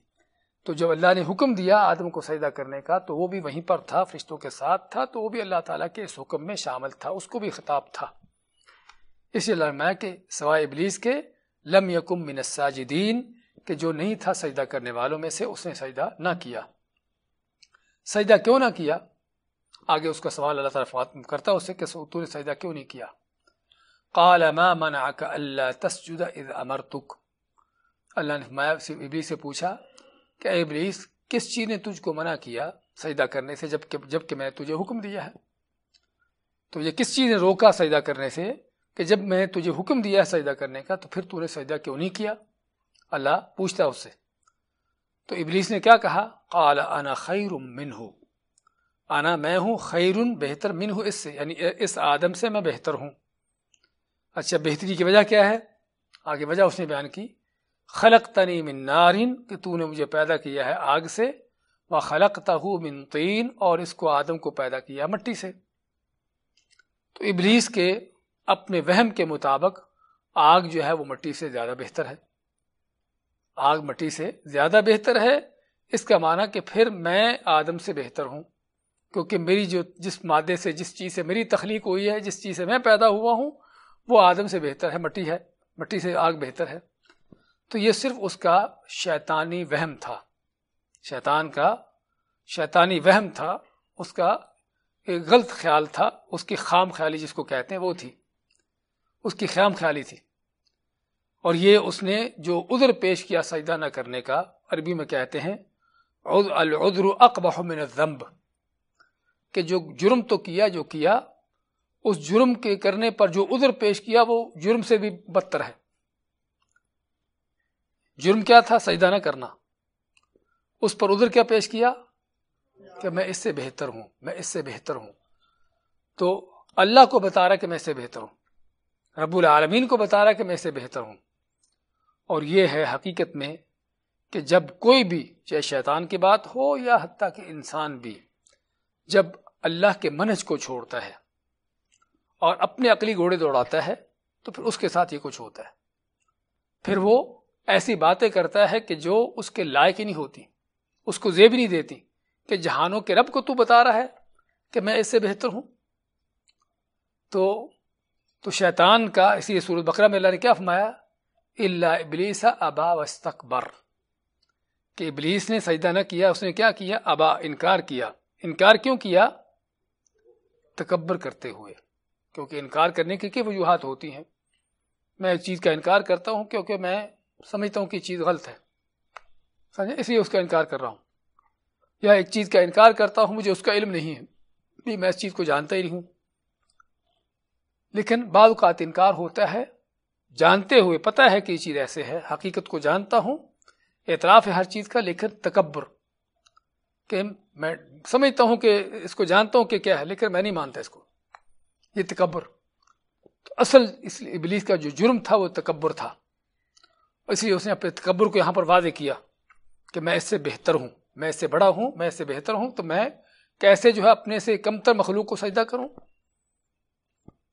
تو جب اللہ نے حکم دیا آدم کو سجدہ کرنے کا، تو وہ بھی وہیں پر تھا، فرشتوں کے ساتھ تھا، تو وہ بھی اللہ تعالیٰ کے اس حکم میں شامل تھا، اس کو بھی خطاب تھا۔ اسی اللہ کہ سوائے ابلیس کے، لم یکم من الساجدین، کہ جو نہیں تھا سجدہ کرنے والوں میں سے، اس نے سجدہ نہ کیا۔ سجدہ کیوں نہ کیا؟ آگے اس کا سوال اللہ تعالیٰ کرتا اس سے کہ تو نے سجدہ کیوں نہیں کیا؟ قال ما منعك الا تسجد اذ امرتك اللہ نے ابلیس سے پوچھا کہ اے ابلیس، کس چیز نے تجھ کو منع کیا سجدہ کرنے سے جبکہ جبکہ میں نے تجھے حکم دیا ہے؟ تو یہ کس چیز نے روکا سجدہ کرنے سے کہ جب میں نے تجھے حکم دیا ہے سجدہ کرنے کا، تو پھر تو نے سجدہ کیوں نہیں کیا؟ اللہ پوچھتا اس سے۔ تو ابلیس نے کیا کہا؟ قال، انا خیر منہ۔ انا میں ہوں، خیر بہتر منہ اس سے یعنی اس آدم سے میں بہتر ہوں۔ اچھا بہتری کی وجہ کیا ہے؟ آگے وجہ اس نے بیان کی۔ خلق تنی من نارن کہ تو نے مجھے پیدا کیا ہے آگ سے۔ وہ خلق من تین اور اس کو آدم کو پیدا کیا مٹی سے۔ تو ابلیس کے اپنے وہم کے مطابق آگ جو ہے وہ مٹی سے زیادہ بہتر ہے۔ آگ مٹی سے زیادہ بہتر ہے۔ اس کا معنی کہ پھر میں آدم سے بہتر ہوں، کیونکہ میری جو جس مادے سے، جس چیز سے میری تخلیق ہوئی ہے، جس چیز سے میں پیدا ہوا ہوں وہ آدم سے بہتر ہے، مٹی ہے، مٹی سے آگ بہتر ہے۔ تو یہ صرف اس کا شیطانی وہم تھا۔ شیطان کا شیطانی وہم تھا، اس کا ایک غلط خیال تھا، اس کی خام خیالی جس کو کہتے ہیں، وہ تھی۔ اس کی خام خیالی تھی۔ اور یہ اس نے جو عذر پیش کیا سجدہ نہ کرنے کا، عربی میں کہتے ہیں العذر اقبح من الذنب، کہ جو جرم تو کیا، جو کیا اس جرم کے کرنے پر جو عذر پیش کیا وہ جرم سے بھی بدتر ہے۔ جرم کیا تھا؟ سجدہ نہ کرنا۔ اس پر ادھر کیا پیش کیا؟ کہ میں اس سے بہتر ہوں، میں اس سے بہتر ہوں۔ تو اللہ کو بتا رہا کہ میں اس سے بہتر ہوں۔ رب العالمین کو بتا رہا کہ میں اس سے بہتر ہوں۔ اور یہ ہے حقیقت میں کہ جب کوئی بھی، چاہے شیطان کی بات ہو یا حتیٰ کہ انسان بھی، جب اللہ کے منج کو چھوڑتا ہے اور اپنے عقلی گھوڑے دوڑاتا ہے، تو پھر اس کے ساتھ یہ کچھ ہوتا ہے۔ پھر وہ ایسی باتیں کرتا ہے کہ جو اس کے لائق ہی نہیں ہوتی، اس کو زیب نہیں دیتی کہ جہانوں کے رب کو تو بتا رہا ہے کہ میں اس سے بہتر ہوں۔ تو تو شیطان کا اسی سورت بکرا میں اللہ نے کیا فرمایا؟ اللہ ابلیس ابا وسطبر کہ ابلیس نے سجدہ نہ کیا، اس نے کیا کیا؟ ابا، انکار کیا۔ انکار کیوں کیا؟ تکبر کرتے ہوئے۔ کیونکہ انکار کرنے کی کئی وجوہات ہوتی ہیں۔ میں ایک چیز کا انکار کرتا ہوں کیونکہ میں سمجھتا ہوں کہ چیز غلط ہے۔ سمجھے؟ اس لیے اس کا انکار کر رہا ہوں۔ یا ایک چیز کا انکار کرتا ہوں، مجھے اس کا علم نہیں ہے۔ بھی میں اس چیز کو جانتا ہی نہیں ہوں۔ لیکن بعض اوقات انکار ہوتا ہے۔ جانتے ہوئے پتہ ہے کہ یہ چیز ایسے ہے۔ حقیقت کو جانتا ہوں۔ اعتراف ہے ہر چیز کا، لیکن تکبر۔ کہ میں سمجھتا ہوں کہ اس کو جانتا ہوں کہ کیا ہے، لیکن میں نہیں مانتا اس کو۔ یہ تکبر۔ تو اصل اس ابلیس کا جو جرم تھا وہ تکبر تھا۔ اس لیے اس نے اپنے تکبر کو یہاں پر واضح کیا کہ میں اس سے بہتر ہوں، میں اس سے بڑا ہوں، میں اس سے بہتر ہوں، تو میں کیسے جو ہے اپنے سے کمتر مخلوق کو سجدہ کروں؟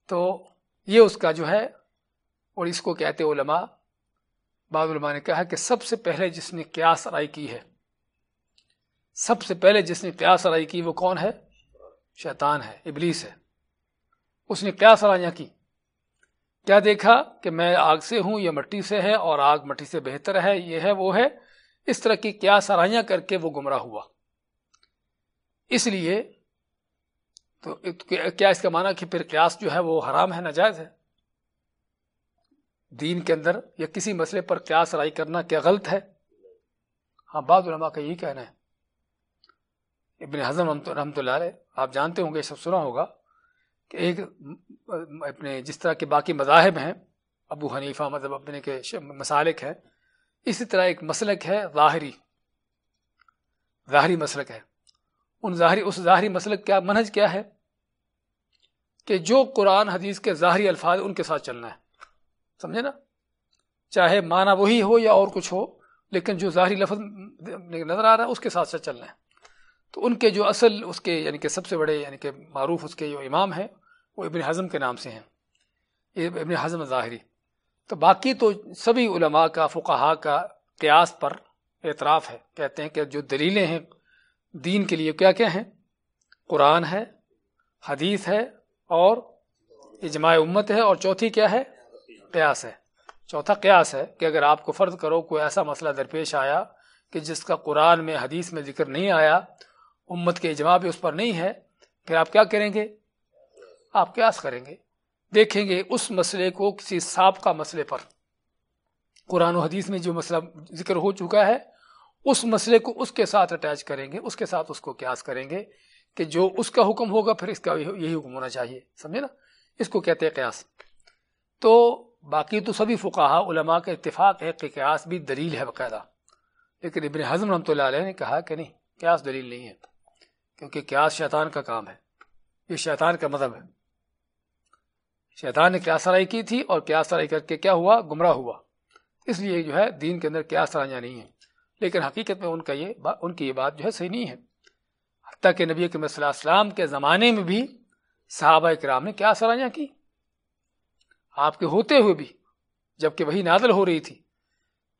تو یہ اس کا جو ہے، اور اس کو کہتے علماء، بعض علماء نے کہا کہ سب سے پہلے جس نے قیاس رائی کی ہے، سب سے پہلے جس نے قیاس رائی کی وہ کون ہے؟ شیطان ہے، ابلیس ہے۔ اس نے قیاس رائیاں کی؟ کیا دیکھا کہ میں آگ سے ہوں، یہ مٹی سے ہے اور آگ مٹی سے بہتر ہے، یہ ہے، وہ ہے؟ اس طرح کی کیا سرائیاں کر کے وہ گمراہ ہوا۔ اس لیے تو کیا اس کا معنی کہ پھر قیاس جو ہے وہ حرام ہے، ناجائز ہے؟ دین کے اندر یا کسی مسئلے پر قیاس رائی کرنا کیا غلط ہے؟ ہاں بعض علماء کا یہی کہنا ہے۔ ابن حضم رحمۃ اللہ علیہ، آپ جانتے ہوں گے، یہ سب سنا ہوگا۔ کہ ایک، اپنے جس طرح کے باقی مذاہب ہیں، ابو حنیفہ مذہب اپنے کے مسالک ہیں، اسی طرح ایک مسلک ہے ظاہری۔ ظاہری مسلک ہے۔ ان ظاہری، اس ظاہری مسلک کیا، منہج کیا ہے؟ کہ جو قرآن، حدیث کے ظاہری الفاظ ان کے ساتھ چلنا ہے۔ سمجھے نا؟ چاہے معنی وہی ہو یا اور کچھ ہو، لیکن جو ظاہری لفظ نظر آ رہا ہے، اس کے ساتھ ساتھ چلنا ہے۔ تو ان کے جو اصل اس کے یعنی کہ سب سے بڑے یعنی کہ معروف اس کے جو امام ہیں، وہ ابن حضم کے نام سے ہیں۔ ابن حضم ظاہری تو باقی تو سبھی علماء کا فقہا کا قیاس پر اعتراف ہے۔ کہتے ہیں کہ جو دلیلیں ہیں دین کے لیے کیا کیا ہیں؟ قرآن ہے، حدیث ہے اور اجماع امت ہے اور چوتھی کیا ہے؟ قیاس ہے۔ چوتھا قیاس ہے کہ اگر آپ کو فرض کرو کوئی ایسا مسئلہ درپیش آیا کہ جس کا قرآن میں، حدیث میں ذکر نہیں آیا امت کے اجماع بھی اس پر نہیں ہے، پھر آپ کیا کریں گے؟ آپ قیاس کریں گے، دیکھیں گے اس مسئلے کو کسی سابقہ مسئلے پر۔ قرآن و حدیث میں جو مسئلہ ذکر ہو چکا ہے، اس مسئلے کو اس کے ساتھ اٹیچ کریں گے، اس کے ساتھ اس کو قیاس کریں گے کہ جو اس کا حکم ہوگا، پھر اس کا یہی حکم ہونا چاہیے۔ سمجھے نا؟ اس کو کہتے ہیں قیاس۔ تو باقی تو سبھی فقہ علماء کا اتفاق ہے کہ قیاس بھی دلیل ہے باقاعدہ۔ لیکن ابن حضم رحمۃ اللہ علیہ نے کہا کہ نہیں، قیاس دلیل نہیں ہے۔ کیونکہ قیاس شیطان کا کام ہے۔ یہ شیطان کا مذہب ہے۔ شیطان نے قیاس رائی کی تھی اور قیاس رائی کر کے کیا ہوا؟ گمراہ ہوا۔ اس لیے جو ہے دین کے اندر قیاس رائیاں نہیں ہیں۔ لیکن حقیقت میں ان کا یہ ان کی یہ بات جو ہے صحیح نہیں ہے۔ حتیٰ کہ نبی کے صلی السلام کے زمانے میں بھی صحابہ کرام نے کیا سرائیاں کی۔ آپ کے ہوتے ہوئے بھی جبکہ وہی نادل ہو رہی تھی۔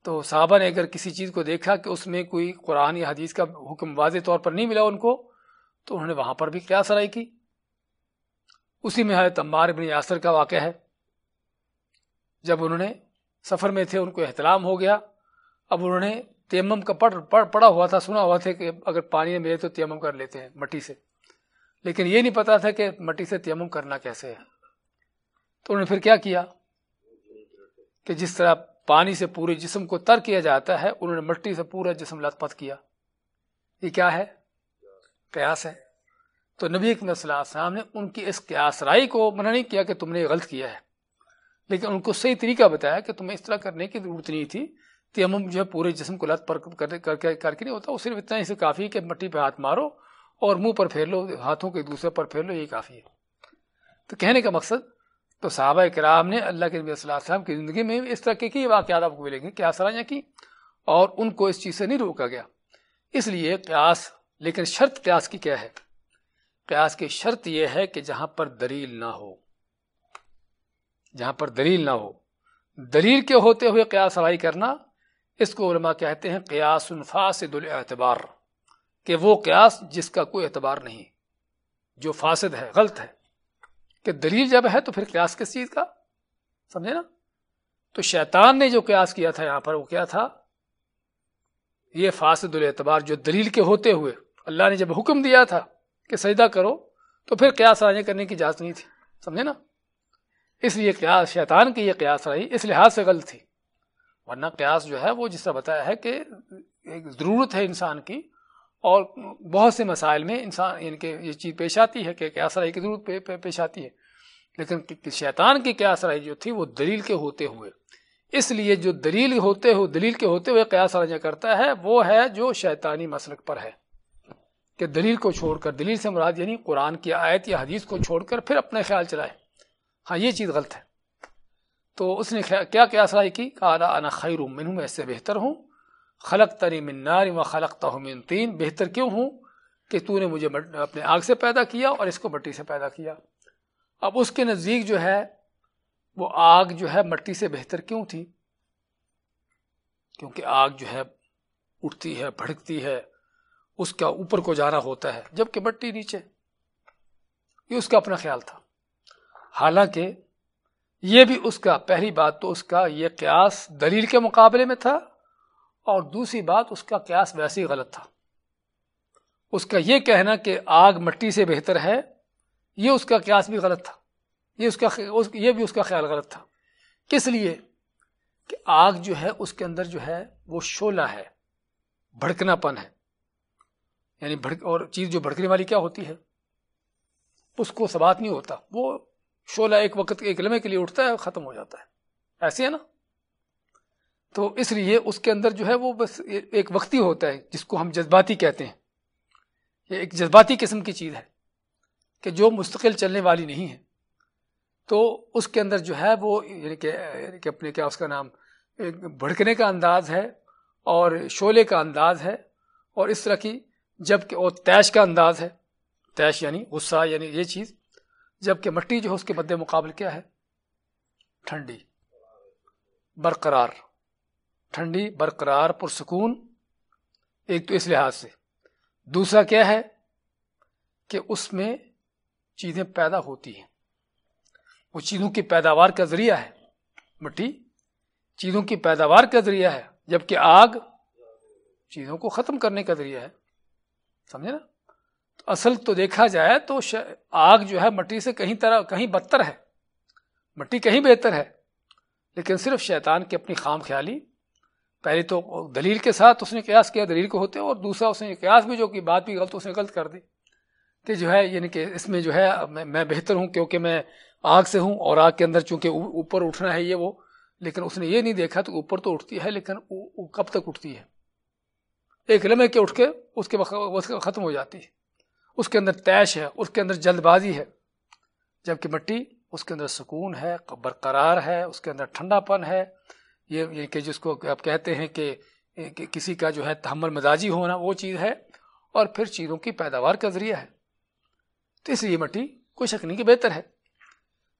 تو صحابہ نے اگر کسی چیز کو دیکھا کہ اس میں کوئی قرآن یا حدیث کا حکم واضح طور پر نہیں ملا ان کو تو انہوں نے وہاں پر بھی کیا سرائی کی؟ اسی میں حضرت عمار بن یاسر کا واقعہ ہے۔ جب انہوں نے سفر میں تھے، ان کو احترام ہو گیا۔ اب انہوں نے تیمم کا پڑ پڑ پڑا ہوا تھا، سنا ہوا تھا کہ اگر پانی میں ملے تو تیمم کر لیتے ہیں مٹی سے۔ لیکن یہ نہیں پتا تھا کہ مٹی سے تیمم کرنا کیسے ہے۔ تو انہوں نے پھر کیا کیا؟ کہ جس طرح پانی سے پورے جسم کو تر کیا جاتا ہے، انہوں نے مٹی سے پورا جسم لت پت کیا۔ یہ کیا ہے؟ قیاس ہے۔ تو نبی صلی اللہ علیہ وسلم نے ان کی اس قیاس رائی کو منع نہیں کیا کہ تم نے غلط کیا ہے۔ لیکن ان کو صحیح طریقہ بتایا کہ تمہیں اس طرح کرنے کی ضرورت نہیں تھی۔ تیمم جو ہے پورے جسم کو لت پر کر کے نہیں ہوتا۔ وہ صرف اتنا ہی سے کافی کہ مٹی پہ ہاتھ مارو اور منہ پر پھیر لو، ہاتھوں کے دوسرے پر پھیر لو یہی کافی ہے۔ تو کہنے کا مقصد تو صحابہ کرام نے اللہ کے نبی صلی اللہ علیہ وسلم کی زندگی میں اس طرح کے کی واقعات آپ کو ملیں گے کیا سرائیاں کی اور ان کو اس چیز سے نہیں روکا گیا۔ اس لیے قیاس لیکن شرط قیاس کی کیا ہے؟ قیاس کی شرط یہ ہے کہ جہاں پر دلیل نہ ہو، جہاں پر دلیل نہ ہو، دلیل کے ہوتے ہوئے قیاس رائی کرنا، اس کو علماء کہتے ہیں قیاس فاسد الاعتبار، کہ وہ قیاس جس کا کوئی اعتبار نہیں، جو فاسد ہے، غلط ہے۔ کہ دلیل جب ہے تو پھر قیاس کس چیز کا؟ سمجھے نا؟ تو شیطان نے جو قیاس کیا تھا یہاں پر، وہ کیا تھا؟ یہ فاسد الاعتبار جو دلیل کے ہوتے ہوئے اللہ نے جب حکم دیا تھا کہ سجدہ کرو، تو پھر قیاس راجے کرنے کی اجازت نہیں تھی، سمجھے نا؟ اس لیے قیاس شیطان کی یہ قیاس رہی، اس لحاظ سے غلط تھی۔ ورنہ قیاس جو ہے، وہ جس طرح بتایا ہے کہ ایک ضرورت ہے انسان کی، اور بہت سے مسائل میں انسان یعنی کہ یہ چیز پیش آتی ہے کہ قیاس رائی کی ضرورت پیش آتی ہے۔ لیکن شیطان کی قیاس رائی جو تھی، وہ دلیل کے ہوتے ہوئے۔ اس لیے جو دلیل ہوتے ہوئے دلیل کے ہوتے ہوئے قیاس راجہ کرتا ہے، وہ ہے جو شیطانی مسلک پر ہے۔ کہ دلیل کو چھوڑ کر، دلیل سے مراد یعنی قرآن کی آیت یا حدیث کو چھوڑ کر پھر اپنے خیال چلائے۔ ہاں یہ چیز غلط ہے۔ تو اس نے کیا قیاس رائی کی؟ کہا انا خیر منہ میں اس سے بہتر ہوں۔ خلق تری منار و خلق من تین۔ بہتر کیوں ہوں؟ کہ تو نے مجھے اپنے آگ سے پیدا کیا اور اس کو مٹی سے پیدا کیا۔ اب اس کے نزدیک جو ہے، وہ آگ جو ہے مٹی سے بہتر کیوں تھی؟ کیونکہ آگ جو ہے اٹھتی ہے، بھڑکتی ہے۔ اس کا اوپر کو جانا ہوتا ہے، جبکہ مٹی نیچے۔ یہ اس کا اپنا خیال تھا۔ حالانکہ یہ بھی اس کا، پہلی بات تو اس کا یہ قیاس دلیل کے مقابلے میں تھا، اور دوسری بات اس کا قیاس ویسے ہی غلط تھا۔ اس کا یہ کہنا کہ آگ مٹی سے بہتر ہے، یہ اس کا قیاس بھی غلط تھا۔ یہ اس کا یہ بھی اس کا خیال غلط تھا۔ کس لیے؟ کہ آگ جو ہے، اس کے اندر جو ہے، وہ شولہ ہے، بھڑکنا پن ہے۔ یعنی بھڑک اور چیز جو بھڑکنے والی کیا ہوتی ہے؟ اس کو سبات نہیں ہوتا۔ وہ شولہ ایک وقت ایک لمحے کے لیے اٹھتا ہے اور ختم ہو جاتا ہے۔ ایسے ہے نا؟ تو اس لیے اس کے اندر جو ہے وہ بس ایک وقتی ہوتا ہے، جس کو ہم جذباتی کہتے ہیں۔ یہ ایک جذباتی قسم کی چیز ہے کہ جو مستقل چلنے والی نہیں ہے۔ تو اس کے اندر جو ہے وہ یعنی کہ یعنی کہ اپنے کیا اس کا نام؟ بھڑکنے کا انداز ہے اور شعلے کا انداز ہے اور اس طرح کی جبکہ تیش کا انداز ہے، تیش یعنی غصہ یعنی یہ چیز جبکہ مٹی جو ہے اس کے مد مقابل کیا ہے؟ ٹھنڈی، برقرار ٹھنڈی، برقرار، پرسکون، ایک تو اس لحاظ سے۔ دوسرا کیا ہے کہ اس میں چیزیں پیدا ہوتی ہیں۔ وہ چیزوں کی پیداوار کا ذریعہ ہے مٹی، چیزوں کی پیداوار کا ذریعہ ہے، جبکہ آگ چیزوں کو ختم کرنے کا ذریعہ ہے۔ سمجھے نا؟ تو اصل تو دیکھا جائے تو آگ جو ہے مٹی سے کہیں طرح کہیں بدتر ہے۔ مٹی کہیں بہتر ہے۔ لیکن صرف شیطان کی اپنی خام خیالی۔ پہلے تو دلیل کے ساتھ اس نے قیاس کیا، دلیل کو ہوتے، اور دوسرا اس نے قیاس بھی جو کہ بات بھی غلط اس نے غلط کر دی۔ کہ جو ہے یعنی کہ اس میں جو ہے، میں بہتر ہوں کیونکہ میں آگ سے ہوں، اور آگ کے اندر چونکہ اوپر اٹھنا ہے یہ وہ۔ لیکن اس نے یہ نہیں دیکھا تو اوپر تو اٹھتی ہے، لیکن کب تک اٹھتی ہے؟ ایک لمحے کے اٹھ کے اس کے ختم ہو جاتی ہے۔ اس کے اندر تیش ہے، اس کے اندر جلد بازی ہے۔ جبکہ مٹی اس کے اندر سکون ہے، برقرار ہے، اس کے اندر ٹھنڈا پن ہے۔ یہ یعنی کہ جس کو آپ کہتے ہیں کہ کسی کا جو ہے تحمل مزاجی ہونا وہ چیز ہے اور پھر چیزوں کی پیداوار کا ذریعہ ہے۔ تو اس لیے مٹی کوئی شک نہیں کہ بہتر ہے۔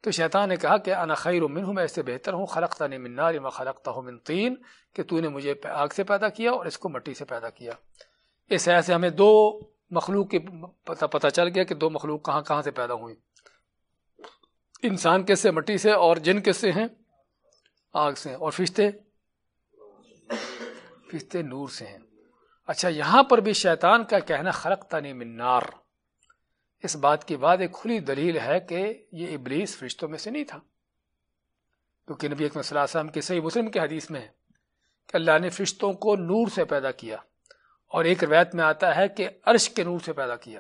تو شیطان نے کہا کہ انا خیر منہ میں ایسے بہتر ہوں خلقتا نے من نار ما خلقتا ہوں من تین کہ تو نے مجھے آگ سے پیدا کیا اور اس کو مٹی سے پیدا کیا۔ اس ایسے ہمیں دو مخلوق کے پتہ پتہ چل گیا کہ دو مخلوق کہاں کہاں سے پیدا ہوئی انسان کس سے؟ مٹی سے، اور جن کس سے ہیں؟ آگ سے اور فشتے فشتے نور سے ہیں۔ اچھا یہاں پر بھی شیطان کا کہنا خلقتا نے من نار۔ اس بات کی بعد ایک کھلی دلیل ہے کہ یہ ابلیس فرشتوں میں سے نہیں تھا۔ کیونکہ نبی اکمل صلی اللہ علیہ وسلم کے صحیح مسلم کے حدیث میں ہے کہ اللہ نے فرشتوں کو نور سے پیدا کیا اور ایک روایت میں آتا ہے کہ عرش کے نور سے پیدا کیا۔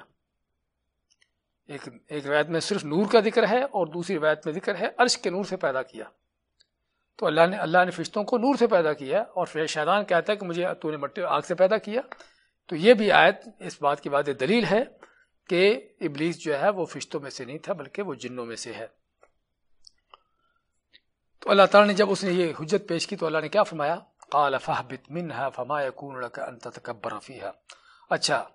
ایک ایک روایت میں صرف نور کا ذکر ہے اور دوسری روایت میں ذکر ہے عرش کے نور سے پیدا کیا۔ تو اللہ نے اللہ نے فرشتوں کو نور سے پیدا کیا اور پھر شیطان کہتا ہے کہ مجھے تو نے مٹی آگ سے پیدا کیا۔ تو یہ بھی آیت اس بات کی بات دلیل ہے کہ ابلیس جو ہے وہ فشتوں میں سے نہیں تھا، بلکہ وہ جنوں میں سے ہے۔ تو اللہ تعالیٰ نے جب اس نے یہ حجت پیش کی تو اللہ نے کیا فرمایا؟ قال فہبت منها فما يكون لك ان تتكبر فيها اچھا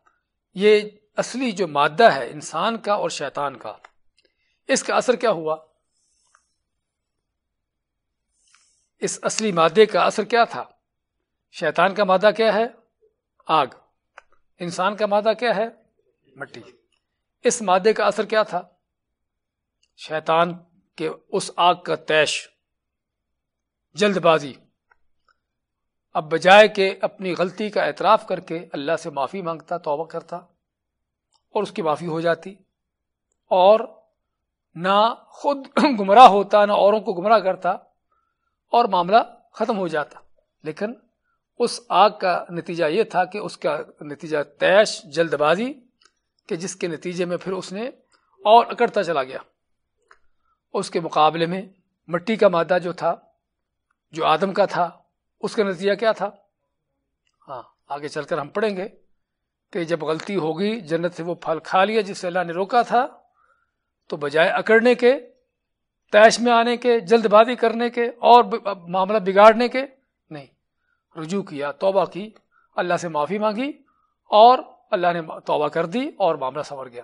یہ اصلی جو مادہ ہے انسان کا اور شیطان کا، اس کا اثر کیا ہوا؟ اس اصلی مادے کا اثر کیا تھا؟ شیطان کا مادہ کیا ہے؟ آگ۔ انسان کا مادہ کیا ہے؟ مٹی۔ اس مادے کا اثر کیا تھا؟ شیطان کے اس آگ کا تیش، جلد بازی۔ اب بجائے کہ اپنی غلطی کا اعتراف کر کے اللہ سے معافی مانگتا، توبہ کرتا اور اس کی معافی ہو جاتی، اور نہ خود گمراہ ہوتا، نہ اوروں کو گمراہ کرتا اور معاملہ ختم ہو جاتا۔ لیکن اس آگ کا نتیجہ یہ تھا کہ اس کا نتیجہ تیش، جلد بازی کہ جس کے نتیجے میں پھر اس نے اور اکڑتا چلا گیا۔ اس کے مقابلے میں مٹی کا مادہ جو تھا، جو آدم کا تھا، اس کا نتیجہ کیا تھا؟ ہاں آگے چل کر ہم پڑھیں گے کہ جب غلطی ہوگی، جنت سے وہ پھل کھا لیا جس سے اللہ نے روکا تھا، تو بجائے اکڑنے کے، تیش میں آنے کے، جلد بازی کرنے کے اور معاملہ بگاڑنے کے، نہیں، رجوع کیا، توبہ کی، اللہ سے معافی مانگی اور اللہ نے توبہ کر دی اور معاملہ سنور گیا۔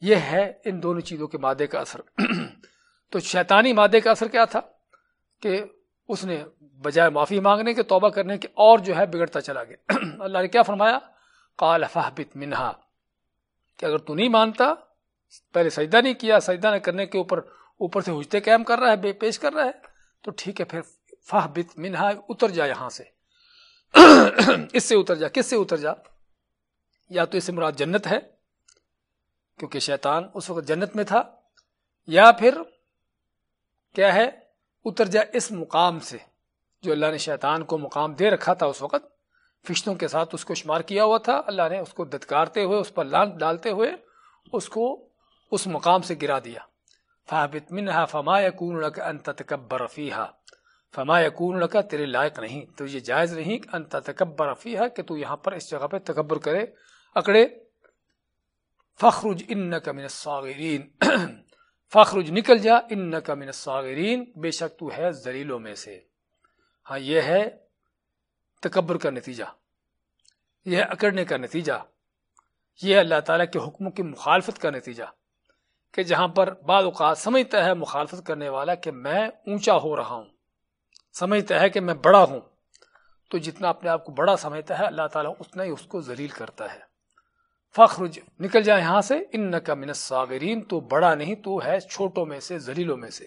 یہ ہے ان دونوں چیزوں کے مادے کا اثر۔ تو شیطانی مادے کا اثر کیا تھا؟ کہ اس نے بجائے معافی مانگنے کے توبہ کرنے کے اور جو ہے بگڑتا چلا گیا۔ اللہ نے کیا فرمایا؟ قال فہبت منہا۔ کہ اگر تو نہیں مانتا، پہلے سجدہ نہیں کیا، سجدہ نہ کرنے کے اوپر اوپر سے حجتے قائم کر رہا ہے، بے پیش کر رہا ہے، تو ٹھیک ہے، پھر فہبت منہا، اتر جا یہاں سے۔ اس سے اتر جا، کس سے اتر جا؟ یا تو اس سے مراد جنت ہے، کیونکہ شیطان اس وقت جنت میں تھا، یا پھر کیا ہے، اتر جائے اس مقام سے، جو اللہ نے شیطان کو مقام دے رکھا تھا اس وقت، فشتوں کے ساتھ اس کو شمار کیا ہوا تھا، اللہ نے اس کو دتکارتے ہوئے، اس پر لان ڈالتے ہوئے اس کو اس مقام سے گرا دیا۔ فابت منہا فما یکون لک ان تتکبر فیہا فما یکون لک تیرے لائق نہیں۔ تو یہ جائز نہیں ان تتکبر فیہا کہ تو یہاں پر اس جگہ پہ تکبر کرے۔ اکڑے، فخرج ان من الصاغرین۔ فخرج نکل جا ان من الصاغرین۔ بے شک تو ہے زلیلوں میں سے۔ ہاں یہ ہے تکبر کا نتیجہ۔ یہ ہے اکڑنے کا نتیجہ۔ یہ اللہ تعالیٰ کے حکموں کی مخالفت کا نتیجہ۔ کہ جہاں پر بعض اوقات سمجھتا ہے مخالفت کرنے والا کہ میں اونچا ہو رہا ہوں، سمجھتا ہے کہ میں بڑا ہوں، تو جتنا اپنے آپ کو بڑا سمجھتا ہے، اللہ تعالیٰ اتنا ہی اس کو ذلیل کرتا ہے۔ فخر نکل جائے یہاں سے ان کا من ساگرین تو بڑا نہیں، تو ہے چھوٹوں میں سے، ذلیلوں میں سے۔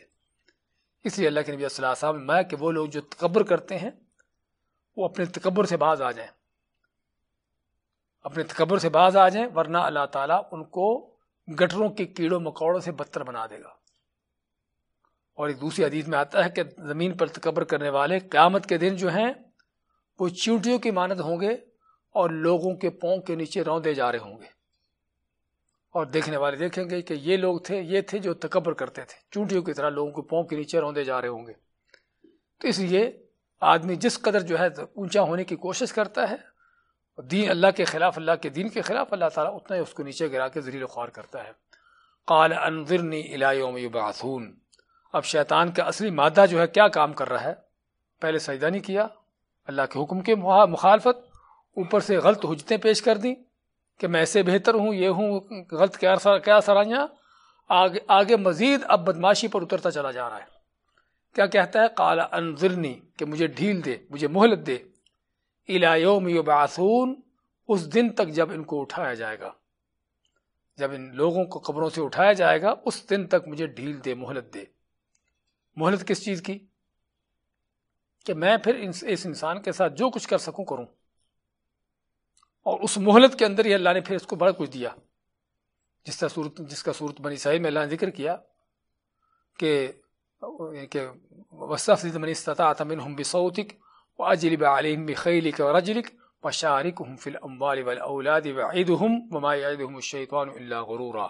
اس لیے اللہ کے نبی صلی اللہ علیہ میں کہ وہ لوگ جو تکبر کرتے ہیں، وہ اپنے تکبر سے باز آ جائیں۔ اپنے تکبر سے باز آ جائیں، ورنہ اللہ تعالیٰ ان کو گٹروں کے کیڑوں، مکوڑوں سے بدتر بنا دے گا۔ اور ایک دوسری حدیث میں آتا ہے کہ زمین پر تکبر کرنے والے قیامت کے دن جو ہیں، وہ چیونٹیوں کی مانت ہوں گے اور لوگوں کے پاؤں کے نیچے روندے جا رہے ہوں گے۔ اور دیکھنے والے دیکھیں گے کہ یہ لوگ تھے، یہ تھے جو تکبر کرتے تھے، چونٹیوں کی طرح لوگوں کے پاؤں کے نیچے روندے جا رہے ہوں گے۔ تو اس لیے آدمی جس قدر جو ہے اونچا ہونے کی کوشش کرتا ہے دین اللہ کے خلاف، اللہ کے دین کے خلاف اللہ تعالیٰ اتنا ہی اس کو نیچے گرا کے ذریعے خوار کرتا ہے۔ قال انظرنی یوم یبعثون۔ اب شیطان کا اصلی مادہ جو ہے کیا کام کر رہا ہے؟ پہلے سجدہ نہیں کیا، اللہ کے حکم کے مخالفت اوپر سے غلط حجتیں پیش کر دیں کہ میں ایسے بہتر ہوں، یہ ہوں، غلط کیا کیا سرائیاں؟ آگے آگے مزید اب بدماشی پر اترتا چلا جا رہا ہے۔ کیا کہتا ہے؟ کالا انضرنی کہ مجھے ڈھیل دے، مجھے مہلت دے۔ یوم یبعثون، اس دن تک جب ان کو اٹھایا جائے گا۔ جب ان لوگوں کو قبروں سے اٹھایا جائے گا، اس دن تک مجھے ڈھیل دے، مہلت دے۔ مہلت کس چیز کی؟ کہ میں پھر اس انسان کے ساتھ جو کچھ کر سکوں، کروں۔ اور اس مہلت کے اندر ہی اللہ نے پھر اس کو بڑا کچھ دیا۔ جس کا صورت جس کا صورت بنی صحیح میں اللہ نے ذکر کیا کہ کہ وصف من استطاعت منهم بصوتك واجلب عليهم بخيلك ورجلك وشاركهم في الاموال والاولاد وعدهم وما يعدهم الشيطان الا غرورا۔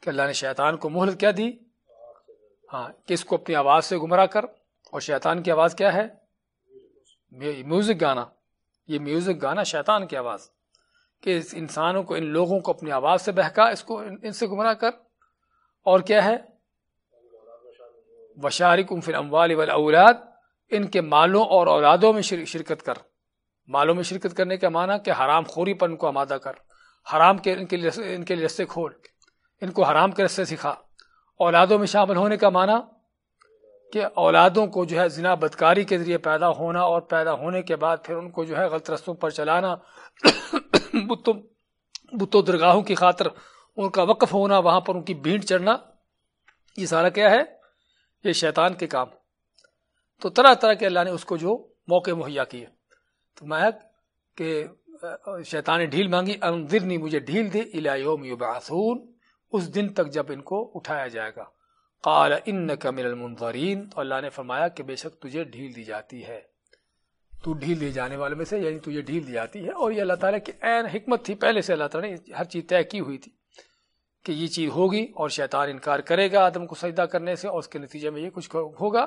کہ اللہ نے شیطان کو مہلت کیا دی؟ ہاں کہ اس کو اپنی آواز سے گمراہ کر۔ اور شیطان کی آواز کیا ہے؟ میوزک گانا۔ یہ میوزک گانا شیطان کی آواز کہ اس انسانوں کو، ان لوگوں کو اپنی آواز سے بہکا، اس کو، ان سے گمراہ کر۔ اور کیا ہے؟ وشارک فی اموال والاولاد ان کے مالوں اور اولادوں میں شرکت کر۔ مالوں میں شرکت کرنے کا معنی کہ حرام خوری پر ان کو آمادہ کر۔ حرام کے، ان کے ان کے رستے کھول۔ ان کو حرام کے رستے سکھا۔ اولادوں میں شامل ہونے کا معنی کہ اولادوں کو جو ہے زنا بدکاری کے ذریعے پیدا ہونا اور پیدا ہونے کے بعد پھر ان کو جو ہے غلط رستوں پر چلانا، بتوں درگاہوں کی خاطر ان کا وقف ہونا، وہاں پر ان کی بھیڑ چڑھنا، یہ سارا کیا ہے؟ یہ شیطان کے کام۔ تو طرح طرح کے اللہ نے اس کو جو موقع مہیا کیے۔ تو میں کہ، شیطان نے ڈھیل مانگی، انذرنی، مجھے ڈھیل دے الیوم یبعثون، اس دن تک جب ان کو اٹھایا جائے گا۔ قال انک من المنظرین تو اللہ نے فرمایا کہ بے شک تجھے ڈھیل دی جاتی ہے۔ تو ڈھیل دی جانے والے میں سے یعنی تجھے ڈھیل دی جاتی ہے اور یہ اللہ تعالیٰ کی عین حکمت تھی۔ پہلے سے اللہ تعالیٰ نے ہر چیز طے کی ہوئی تھی کہ یہ چیز ہوگی اور شیطان انکار کرے گا آدم کو سجدہ کرنے سے اور اس کے نتیجے میں یہ کچھ ہوگا۔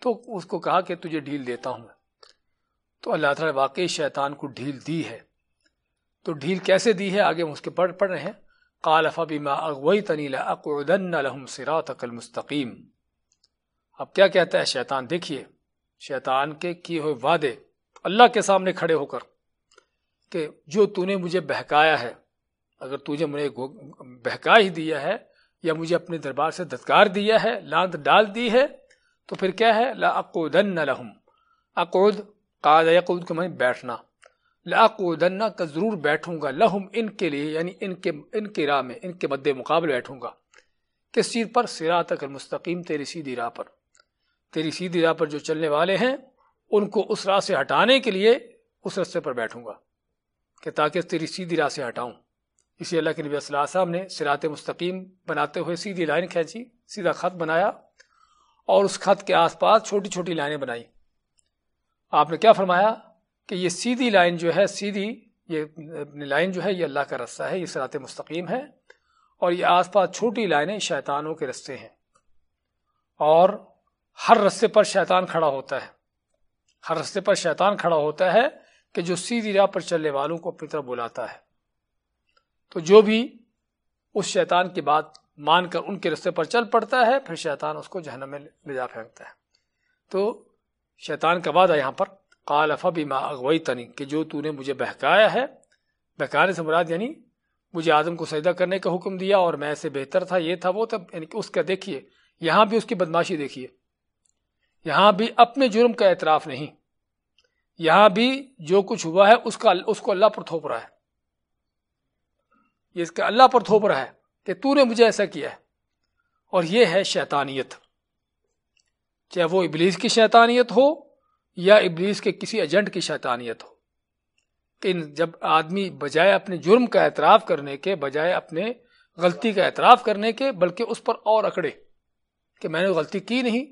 تو اس کو کہا کہ تجھے ڈھیل دیتا ہوں۔ تو اللہ تعالیٰ نے واقعی شیطان کو ڈھیل دی ہے۔ تو ڈھیل کیسے دی ہے؟ آگے ہم اس کے پڑھ پڑھ رہے ہیں۔ قال، فبما اغويتني لاقعدن لهم صراطك المستقيم. اب کیا کہتا ہے؟ شیطان، دیکھیے، شیطان کے کیے ہوئے وعدے اللہ کے سامنے کھڑے ہو کر کہ جو تو نے مجھے بہکایا ہے، اگر تجھے مجھے بہکا ہی دیا ہے یا مجھے اپنے دربار سے دتکار دیا ہے، لاند ڈال دی ہے، تو پھر کیا ہے؟ لا اقعدن لهم۔ اقعد قال يقعد کو میں بیٹھنا۔ لاقودنا کا ضرور بیٹھوں گا، لہم ان کے لیے یعنی ان کے ان کے راہ میں، ان کے مد مقابل بیٹھوں گا۔ کس چیز پر سرا تک المستقیم تیری سیدھی راہ پر۔ تیری سیدھی راہ پر جو چلنے والے ہیں، ان کو اس راہ سے ہٹانے کے لیے اس رستے پر بیٹھوں گا۔ کہ تاکہ تیری سیدھی راہ سے ہٹاؤں۔ اسی اللہ کے نبی صلی اللہ صاحب نے سرات مستقیم بناتے ہوئے سیدھی لائن کھینچی، سیدھا خط بنایا اور اس خط کے آس پاس چھوٹی چھوٹی لائنیں بنائی۔ آپ نے کیا فرمایا؟ کہ یہ سیدھی لائن جو ہے، سیدھی یہ لائن جو ہے، یہ اللہ کا رستہ ہے، یہ سرات مستقیم ہے، اور یہ آس پاس چھوٹی لائنیں شیطانوں کے رستے ہیں۔ اور ہر رستے پر شیطان کھڑا ہوتا ہے۔ ہر رستے پر شیطان کھڑا ہوتا ہے کہ جو سیدھی راہ پر چلنے والوں کو اپنی طرف بلاتا ہے۔ تو جو بھی اس شیطان کی بات مان کر ان کے رستے پر چل پڑتا ہے، پھر شیطان اس کو جہنم میں لے جا پھینکتا ہے۔ تو شیطان کا وعدہ یہاں پر قال، فبما اغويتني کہ جو تو نے مجھے بہکایا ہے، بہکانے سے مراد یعنی مجھے آدم کو سجدہ کرنے کا حکم دیا اور میں سے بہتر تھا، یہ تھا وہ تھا یعنی کہ اس کا دیکھیے، یہاں بھی اس کی بدماشی دیکھیے۔ یہاں بھی اپنے جرم کا اعتراف نہیں۔ یہاں بھی جو کچھ ہوا ہے، اس کا، اس کو اللہ پر تھوپ رہا ہے۔ یہ اس کا اللہ پر تھوپ رہا ہے کہ تو نے مجھے ایسا کیا ہے۔ اور یہ ہے شیطانیت۔ چاہے وہ ابلیس کی شیطانیت ہو یا ابلیس کے کسی ایجنٹ کی شیطانیت ہو، کہ جب آدمی بجائے اپنے جرم کا اعتراف کرنے کے، بجائے اپنے غلطی کا اعتراف کرنے کے، بلکہ اس پر اور اکڑے کہ میں نے غلطی کی نہیں،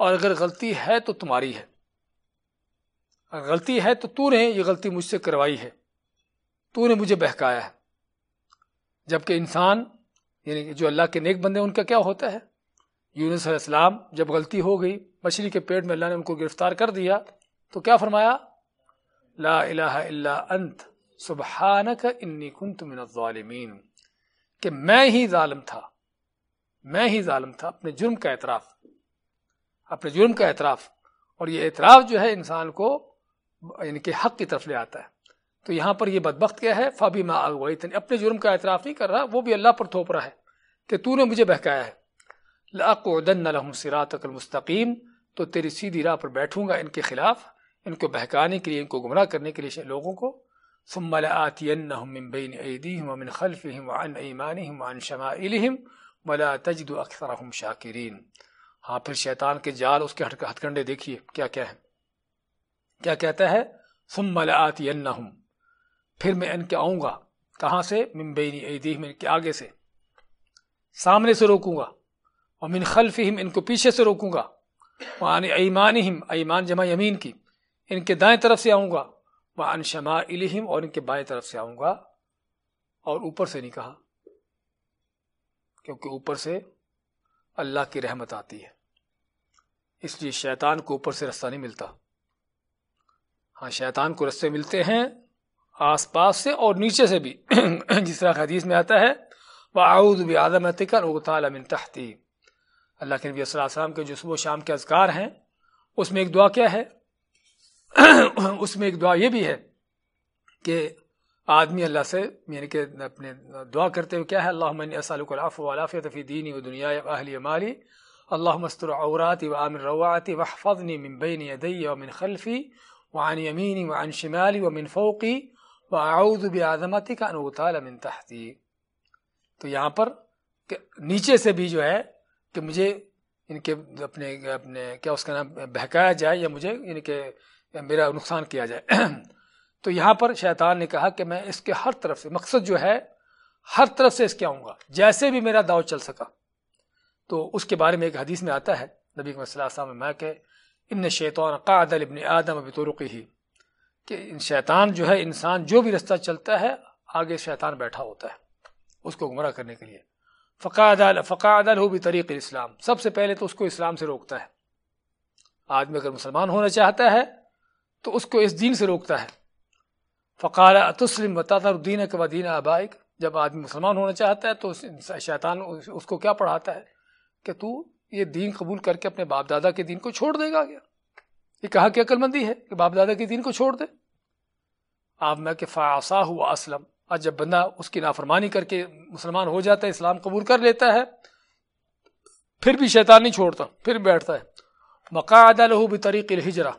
اور اگر غلطی ہے تو تمہاری ہے۔ اگر غلطی ہے تو تو نے یہ غلطی مجھ سے کروائی ہے، تو نے مجھے بہکایا ہے۔ جبکہ انسان یعنی جو اللہ کے نیک بندے، ان کا کیا ہوتا ہے؟ یونس علیہ السلام جب غلطی ہو گئی مچھلی کے پیٹ میں اللہ نے ان کو گرفتار کر دیا، تو کیا فرمایا؟ لا الہ الا انت، سبحانک انی کنت من الظالمین۔ کہ میں ہی ظالم تھا، میں ہی ظالم تھا، اپنے جرم کا اعتراف، اپنے جرم کا اعتراف۔ اور یہ اعتراف جو ہے انسان کو یعنی کہ حق کی طرف لے آتا ہے۔ تو یہاں پر یہ بدبخت کیا ہے؟ فابی ما اغویتنی اپنے جرم کا اعتراف نہیں کر رہا، وہ بھی اللہ پر تھوپ رہا ہے کہ تو نے مجھے بہکایا ہے۔ لاقعدن لهم صراطك المستقیم تو تیری سیدھی راہ پر بیٹھوں گا ان کے خلاف، ان کو بہکانے کے لیے، ان کو گمراہ کرنے کے لیے لوگوں کو۔ ثم لآتینہم من بین ایدیہم ومن خلفہم وعن ایمانہم وعن شمائلہم ولا تجد اکثرہم شاکرین۔ ہاں پھر شیطان کے جال اس کے ہتھ کنڈے دیکھیے، کیا کیا ہے؟ کیا کہتا ہے؟ ثم لآتینہم۔ پھر میں ان کے آؤں گا۔ کہاں سے؟ من بین ایدیہم، ان کے آگے سے۔ سامنے سے روکوں گا۔ اور من خلفہم، ان کو پیچھے سے روکوں گا۔ وعن ایمانہم، ایمان جمع یمین کی۔ ان کے دائیں طرف سے آؤں گا۔ وہ انشما الہم اور ان کے بائیں طرف سے آؤں گا۔ اور اوپر سے نہیں کہا، کیونکہ اوپر سے اللہ کی رحمت آتی ہے۔ اس لیے شیطان کو اوپر سے رستہ نہیں ملتا۔ ہاں شیطان کو رستے ملتے ہیں آس پاس سے اور نیچے سے بھی۔ جس طرح حدیث میں آتا ہے وہ آؤد بھی آدم تحتی۔ اللہ کے نبی صلی اللہ علیہ وسلم کے جو صبح و شام کے اذکار ہیں، اس میں ایک دعا کیا ہے؟ اس میں ایک دعا یہ بھی ہے کہ آدمی اللہ سے یعنی کہ اپنے دعا کرتے ہوئے کیا ہے؟ اللہ العافیت فی دینی و دنیا اہلی مالی اللہ مستر عوراتی و عامر رواتی وحفظنی من بین یدی و من خلفی وعن یمینی وعن شمالی ومن فوقی واعوذ بعظمتی کا انوطال من تحتی۔ تو یہاں پر نیچے سے بھی جو ہے کہ مجھے ان کے اپنے اپنے کیا اس کا نام بہکایا جائے یا مجھے یعنی کہ میرا نقصان کیا جائے۔ تو یہاں پر شیطان نے کہا کہ میں اس کے ہر طرف سے، مقصد جو ہے، ہر طرف سے اس کے آؤں گا، جیسے بھی میرا داؤ چل سکا۔ تو اس کے بارے میں ایک حدیث میں آتا ہے، نبی صلی اللہ علیہ میں کہ ان شیطان قاد ابن آدم ابھی تو ہی کہ ان شیطان جو ہے، انسان جو بھی رستہ چلتا ہے، آگے شیطان بیٹھا ہوتا ہے، اس کو گمراہ کرنے کے لیے۔ فقاد فقاد ہو بھی طریق اسلام سب سے پہلے تو اس کو اسلام سے روکتا ہے۔ آدمی اگر مسلمان ہونا چاہتا ہے، تو اس کو اس دین سے روکتا ہے۔ فقال تسلم بتاتا کے دین آبائک۔ جب آدمی مسلمان ہونا چاہتا ہے، تو شیطان اس کو کیا پڑھاتا ہے؟ کہ تو یہ دین قبول کر کے اپنے باپ دادا کے دین کو چھوڑ دے گا کیا؟ یہ کہا کہ عقل مندی ہے کہ باپ دادا کے دین کو چھوڑ دے۔ آپ میں کہ فاسا ہوا اسلم۔ آج جب بندہ اس کی نافرمانی کر کے مسلمان ہو جاتا ہے، اسلام قبول کر لیتا ہے، پھر بھی شیطان نہیں چھوڑتا، پھر بیٹھتا ہے۔ مقاعدہ لہو بھی طریق الحجرا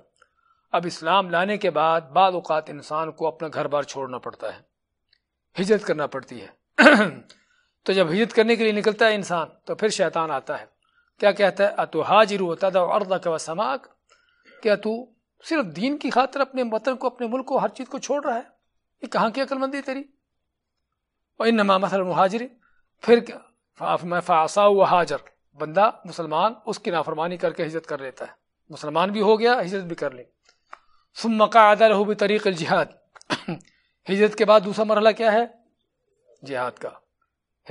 اب اسلام لانے کے بعد بعض اوقات انسان کو اپنا گھر بار چھوڑنا پڑتا ہے، ہجرت کرنا پڑتی ہے۔ تو جب ہجرت کرنے کے لیے نکلتا ہے انسان، تو پھر شیطان آتا ہے۔ کیا کہتا ہے؟ اتو حاجر ہوتا تھا اردا کا سماک۔ کیا تو صرف دین کی خاطر اپنے وطن کو، اپنے ملک کو، ہر چیز کو چھوڑ رہا ہے؟ یہ کہاں کی عقل مندی تیری؟ اور ان نما مثلا مہاجر پھر میں فاسا و حاجر۔ بندہ مسلمان اس کی نافرمانی کر کے ہجرت کر لیتا ہے۔ مسلمان بھی ہو گیا، ہجرت بھی کر لی۔ ثم قعد له بطریق الجہاد ہجرت کے بعد دوسرا مرحلہ کیا ہے؟ جہاد کا۔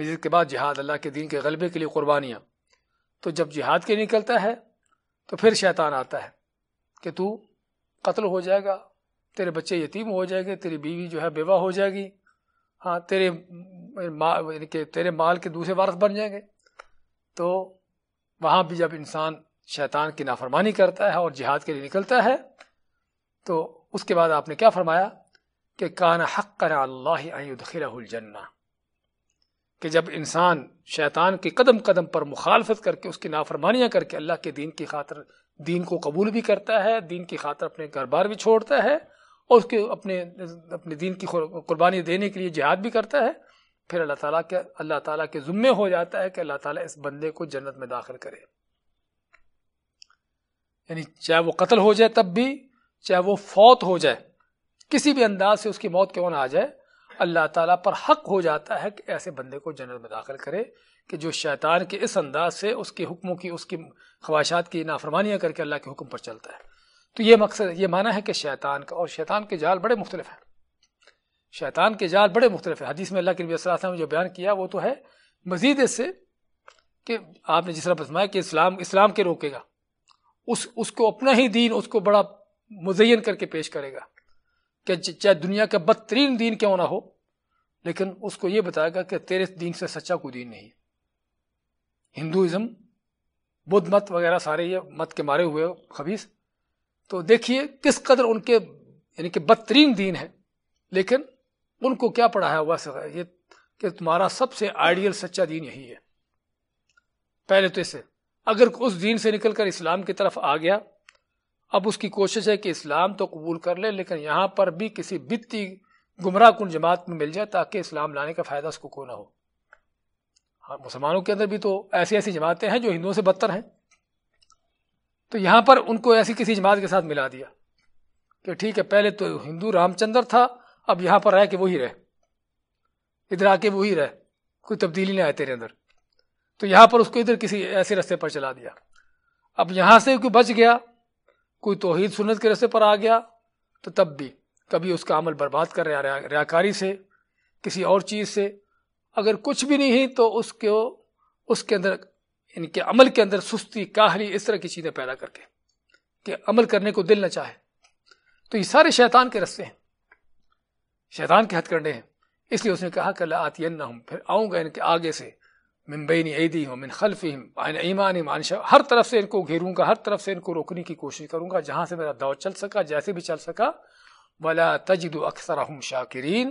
ہجرت کے بعد جہاد، اللہ کے دین کے غلبے کے لیے قربانیاں۔ تو جب جہاد کے نکلتا ہے، تو پھر شیطان آتا ہے کہ تو قتل ہو جائے گا، تیرے بچے یتیم ہو جائیں گے، تیری بیوی جو ہے بیوہ ہو جائے گی۔ ہاں تیرے یعنی کہ تیرے مال کے دوسرے وارث بن جائیں گے۔ تو وہاں بھی جب انسان شیطان کی نافرمانی کرتا ہے اور جہاد کے لیے نکلتا ہے، تو اس کے بعد آپ نے کیا فرمایا؟ کہ کان حق کر اللہ الجنہ۔ کہ جب انسان شیطان کے قدم قدم پر مخالفت کر کے، اس کی نافرمانیاں کر کے اللہ کے دین کی خاطر، دین کو قبول بھی کرتا ہے، دین کی خاطر اپنے گھر بار بھی چھوڑتا ہے اور اس کے اپنے اپنے دین کی قربانی دینے کے لیے جہاد بھی کرتا ہے، پھر اللہ تعالیٰ کے، اللہ تعالیٰ کے ذمے ہو جاتا ہے کہ اللہ تعالیٰ اس بندے کو جنت میں داخل کرے۔ یعنی چاہے وہ قتل ہو جائے تب بھی، چاہے وہ فوت ہو جائے، کسی بھی انداز سے اس کی موت کیوں نہ آ جائے، اللہ تعالیٰ پر حق ہو جاتا ہے کہ ایسے بندے کو جنت میں داخل کرے کہ جو شیطان کے اس انداز سے اس کے حکموں کی، اس کی خواہشات کی نافرمانیاں کر کے اللہ کے حکم پر چلتا ہے۔ تو یہ مقصد، یہ مانا ہے کہ شیطان کا، اور شیطان کے جال بڑے مختلف ہیں۔ شیطان کے جال بڑے مختلف ہیں۔ حدیث میں اللہ کے نبی صلی اللہ علیہ وسلم جو بیان کیا، وہ تو ہے مزید اس سے کہ آپ نے جس طرح بسمایا کہ اسلام اسلام کے روکے گا۔ اس اس کو اپنا ہی دین، اس کو بڑا مزین کر کے پیش کرے گا کہ چاہے دنیا کا بدترین دین کیوں نہ ہو، لیکن اس کو یہ بتائے گا کہ تیرے دین سے سچا کوئی دین نہیں ہندوازم، بدھ مت وغیرہ سارے یہ مت کے مارے ہوئے خبیص تو دیکھیے کس قدر ان کے یعنی کہ بدترین دین ہے، لیکن ان کو کیا پڑھا ہے؟ بس یہ کہ تمہارا سب سے آئیڈیل سچا دین یہی ہے۔ پہلے تو اسے، اگر اس دین سے نکل کر اسلام کی طرف آ گیا، اب اس کی کوشش ہے کہ اسلام تو قبول کر لے، لیکن یہاں پر بھی کسی بتی گمراہ کن جماعت میں مل جائے تاکہ اسلام لانے کا فائدہ اس کو کو نہ ہو۔ ہاں مسلمانوں کے اندر بھی تو ایسی ایسی جماعتیں ہیں جو ہندوؤں سے بدتر ہیں۔ تو یہاں پر ان کو ایسی کسی جماعت کے ساتھ ملا دیا کہ ٹھیک ہے، پہلے تو ہندو رام چندر تھا، اب یہاں پر آئے کہ وہی رہے۔ ادھر آ کے وہی رہے، کوئی تبدیلی نہیں آئے تیرے اندر۔ تو یہاں پر اس کو ادھر کسی ایسے رستے پر چلا دیا۔ اب یہاں سے کوئی بچ گیا، کوئی توحید سنت کے رستے پر آ گیا، تو تب بھی کبھی اس کا عمل برباد کر رہا ریاکاری سے، کسی اور چیز سے۔ اگر کچھ بھی نہیں، تو اس کو، اس کے اندر یعنی ان کے عمل کے اندر سستی، کاہلی، اس طرح کی چیزیں پیدا کر کے کہ عمل کرنے کو دل نہ چاہے۔ تو یہ سارے شیطان کے رستے ہیں۔ شیطان کے ہتھ کرنے ہیں۔ اس لیے اس نے کہا کہ اللہ آتی ہوں پھر آؤں گا ان کے آگے سے، من بین ایدی ہوں من خلف ایمان ایمان ہر طرف سے ان کو گھیروں گا، ہر طرف سے ان کو روکنے کی کوشش کروں گا، جہاں سے میرا دور چل سکا، جیسے بھی چل سکا۔ بلا تجد اکثر شاکرین،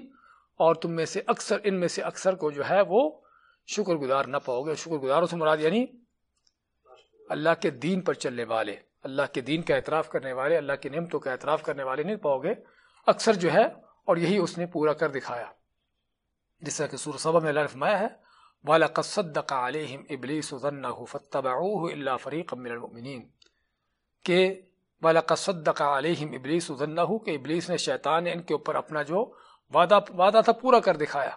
اور تم میں سے اکثر، ان میں سے اکثر کو جو ہے وہ شکر گزار نہ پاؤ گے شکر گزاروں سے مراد یعنی اللہ کے دین پر چلنے والے، اللہ کے دین کا اعتراف کرنے والے، اللہ کی نعمتوں کا اعتراف کرنے والے نہیں پاؤ گے۔ اکثر جو ہے، اور یہی اس نے پورا کر دکھایا۔ جس طرح کہ سور صبح میں اللہ نے فرمایا ہے والا قصدق علیہم ابلیس فتبعوه الا فریق من المؤمنین کہ والا قصدق علیہم ابلیس کہ ابلیس نے شیطان نے ان کے اوپر اپنا جو وعدہ وعدہ تھا پورا کر دکھایا۔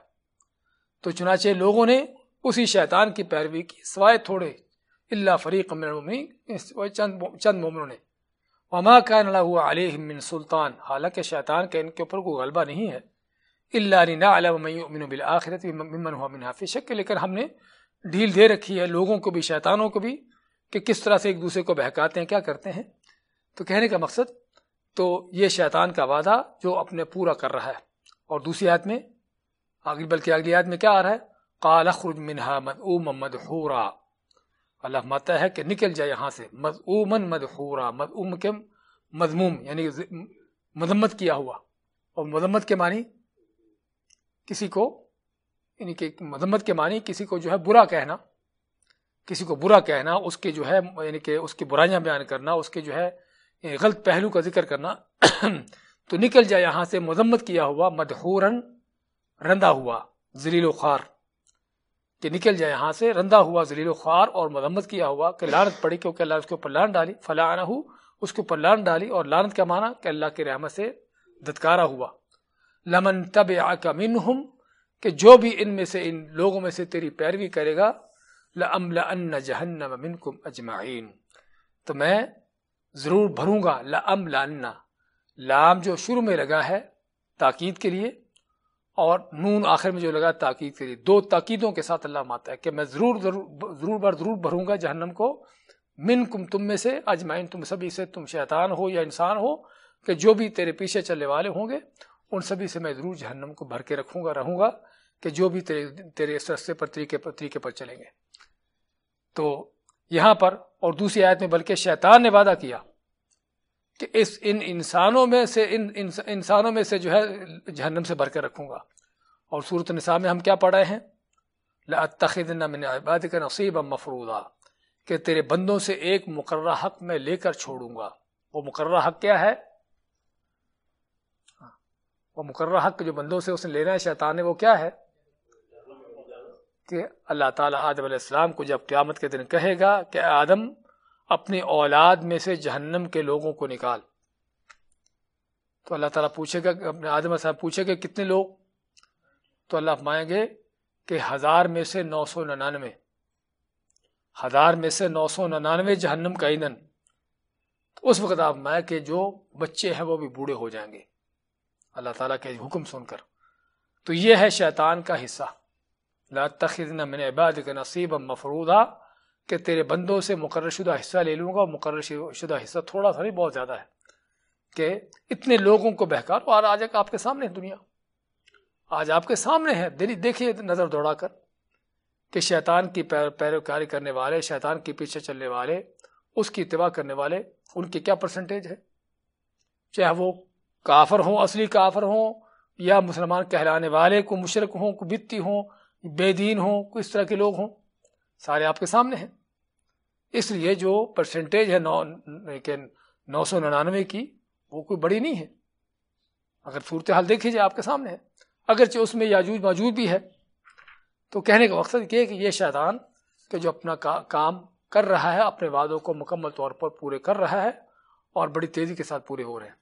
تو چنانچہ لوگوں نے اسی شیطان کی پیروی کی، سوائے تھوڑے اللہ فریق من چند چند مومنوں نے۔ وما کان اللہ علیہ من سلطان، حالانکہ شیطان کے ان کے اوپر کوئی غلبہ نہیں ہے۔ اللہ نعلم من یؤمن بالآخرت ممن هو منها في شک، لیکن ہم نے ڈھیل دے رکھی ہے لوگوں کو بھی، شیطانوں کو بھی، کہ کس طرح سے ایک دوسرے کو بہکاتے ہیں، کیا کرتے ہیں۔ تو کہنے کا مقصد، تو یہ شیطان کا وعدہ جو اپنے پورا کر رہا ہے۔ اور دوسری آیت میں، آگے بلکہ اگلی آیت میں کیا آ رہا ہے؟ قال اخرج منها مدعوما مدحورا۔ اللہ ماتا ہے کہ نکل جائے یہاں سے۔ مدعوما مدحورا۔ مدعوم کے مضموم یعنی مذمت کیا ہوا۔ اور مذمت کے معنی کسی کو یعنی کہ مذمت کے معنی کسی کو جو ہے برا کہنا۔ کسی کو برا کہنا، اس کے جو ہے یعنی کہ اس کی برائیاں بیان کرنا، اس کے جو ہے یعنی غلط پہلو کا ذکر کرنا۔ تو نکل جائے یہاں سے مذمت کیا ہوا مدحورن رندا ہوا، ذلیل و خوار۔ کہ نکل جائے یہاں سے، رندا ہوا ذلیل و خوار اور مذمت کیا ہوا کہ لانت پڑی کیونکہ اللہ اس کے اوپر لان ڈالی فلاں ہو اس کے اوپر لان ڈالی اور لانت کا معنی کہ اللہ کی رحمت سے دتکارا ہوا۔ لمن تب منہم، کہ جو بھی ان میں سے، ان لوگوں میں سے تیری پیروی کرے گا لم لن جہنم منکم اجمعین۔ تو میں ضرور بھروں گا لم لام جو شروع میں لگا ہے تاکید کے لیے اور نون آخر میں جو لگا تاکید کے لیے، دو تاکیدوں کے ساتھ اللہ ماتا ہے کہ میں ضرور ضرور ضرور بر ضرور بھروں گا جہنم کو۔ من کم تم میں سے اجمائن تم سبھی سے، تم شیطان ہو یا انسان ہو، کہ جو بھی تیرے پیچھے چلنے والے ہوں گے، ان سبھی سے میں ضرور جہنم کو بھر کے رکھوں گا، رہوں گا کہ جو بھی تیرے تیرے اس رستے پر، طریقے پر طریقے پر چلیں گے۔ تو یہاں پر اور دوسری آیت میں، بلکہ شیطان نے وعدہ کیا کہ اس ان انسانوں میں سے ان انسانوں میں سے جو ہے جہنم سے بھر کے رکھوں گا۔ اور صورت نساء میں ہم کیا پڑھ رہے ہیں من عبادك نصيبا مفروضا۔ کہ تیرے بندوں سے ایک مقررہ حق میں لے کر چھوڑوں گا۔ وہ مقررہ حق کیا ہے؟ وہ مقررہ حق جو بندوں سے اس نے لینا ہے شیطان نے وہ کیا ہے؟ کہ اللہ تعالیٰ آدم علیہ السلام کو جب قیامت کے دن کہے گا کہ آدم اپنی اولاد میں سے جہنم کے لوگوں کو نکال۔ تو اللہ تعالیٰ پوچھے گا، اپنے آدم السلام پوچھے گا، کتنے لوگ؟ تو اللہ فرمائیں گے کہ ہزار میں سے نو سو ننانوے۔ ہزار میں سے نو سو ننانوے جہنم کا ایندھن۔ اس وقت آپ میں کہ جو بچے ہیں وہ بھی بوڑھے ہو جائیں گے۔ اللہ تعالیٰ کے حکم سن کر۔ تو یہ ہے شیطان کا حصہ۔ لا تخذنا من عبادك نصیبا مفروضا۔ کہ تیرے بندوں سے مقرر شدہ حصہ لے لوں گا مقرر شدہ حصہ تھوڑا سا نہیں بہت زیادہ ہے کہ اتنے لوگوں کو بہکار اور آج آپ کے سامنے ہے دنیا۔ آج آپ کے سامنے ہے۔ دلی دیکھیے نظر دوڑا کر کہ شیطان کی پیروکاری کرنے والے، شیطان کے پیچھے چلنے والے، اس کی اتباع کرنے والے، ان کی کیا پرسنٹیج ہے؟ چاہے وہ کافر ہوں، اصلی کافر ہوں، یا مسلمان کہلانے والے کو مشرق ہوں کو بتی ہوں بے دین ہوں کس طرح کے لوگ ہوں، سارے آپ کے سامنے ہیں۔ اس لیے جو پرسنٹیج ہے نو نو سو ننانوے کی، وہ کوئی بڑی نہیں ہے۔ اگر صورتحال دیکھی جائے آپ کے سامنے۔ ہے اگرچہ اس میں یاجوج موجود بھی ہے، تو کہنے کا مقصد یہ کہ یہ شیطان کہ جو اپنا کام کر رہا ہے، اپنے وعدوں کو مکمل طور پر پورے کر رہا ہے اور بڑی تیزی کے ساتھ پورے ہو رہے ہیں۔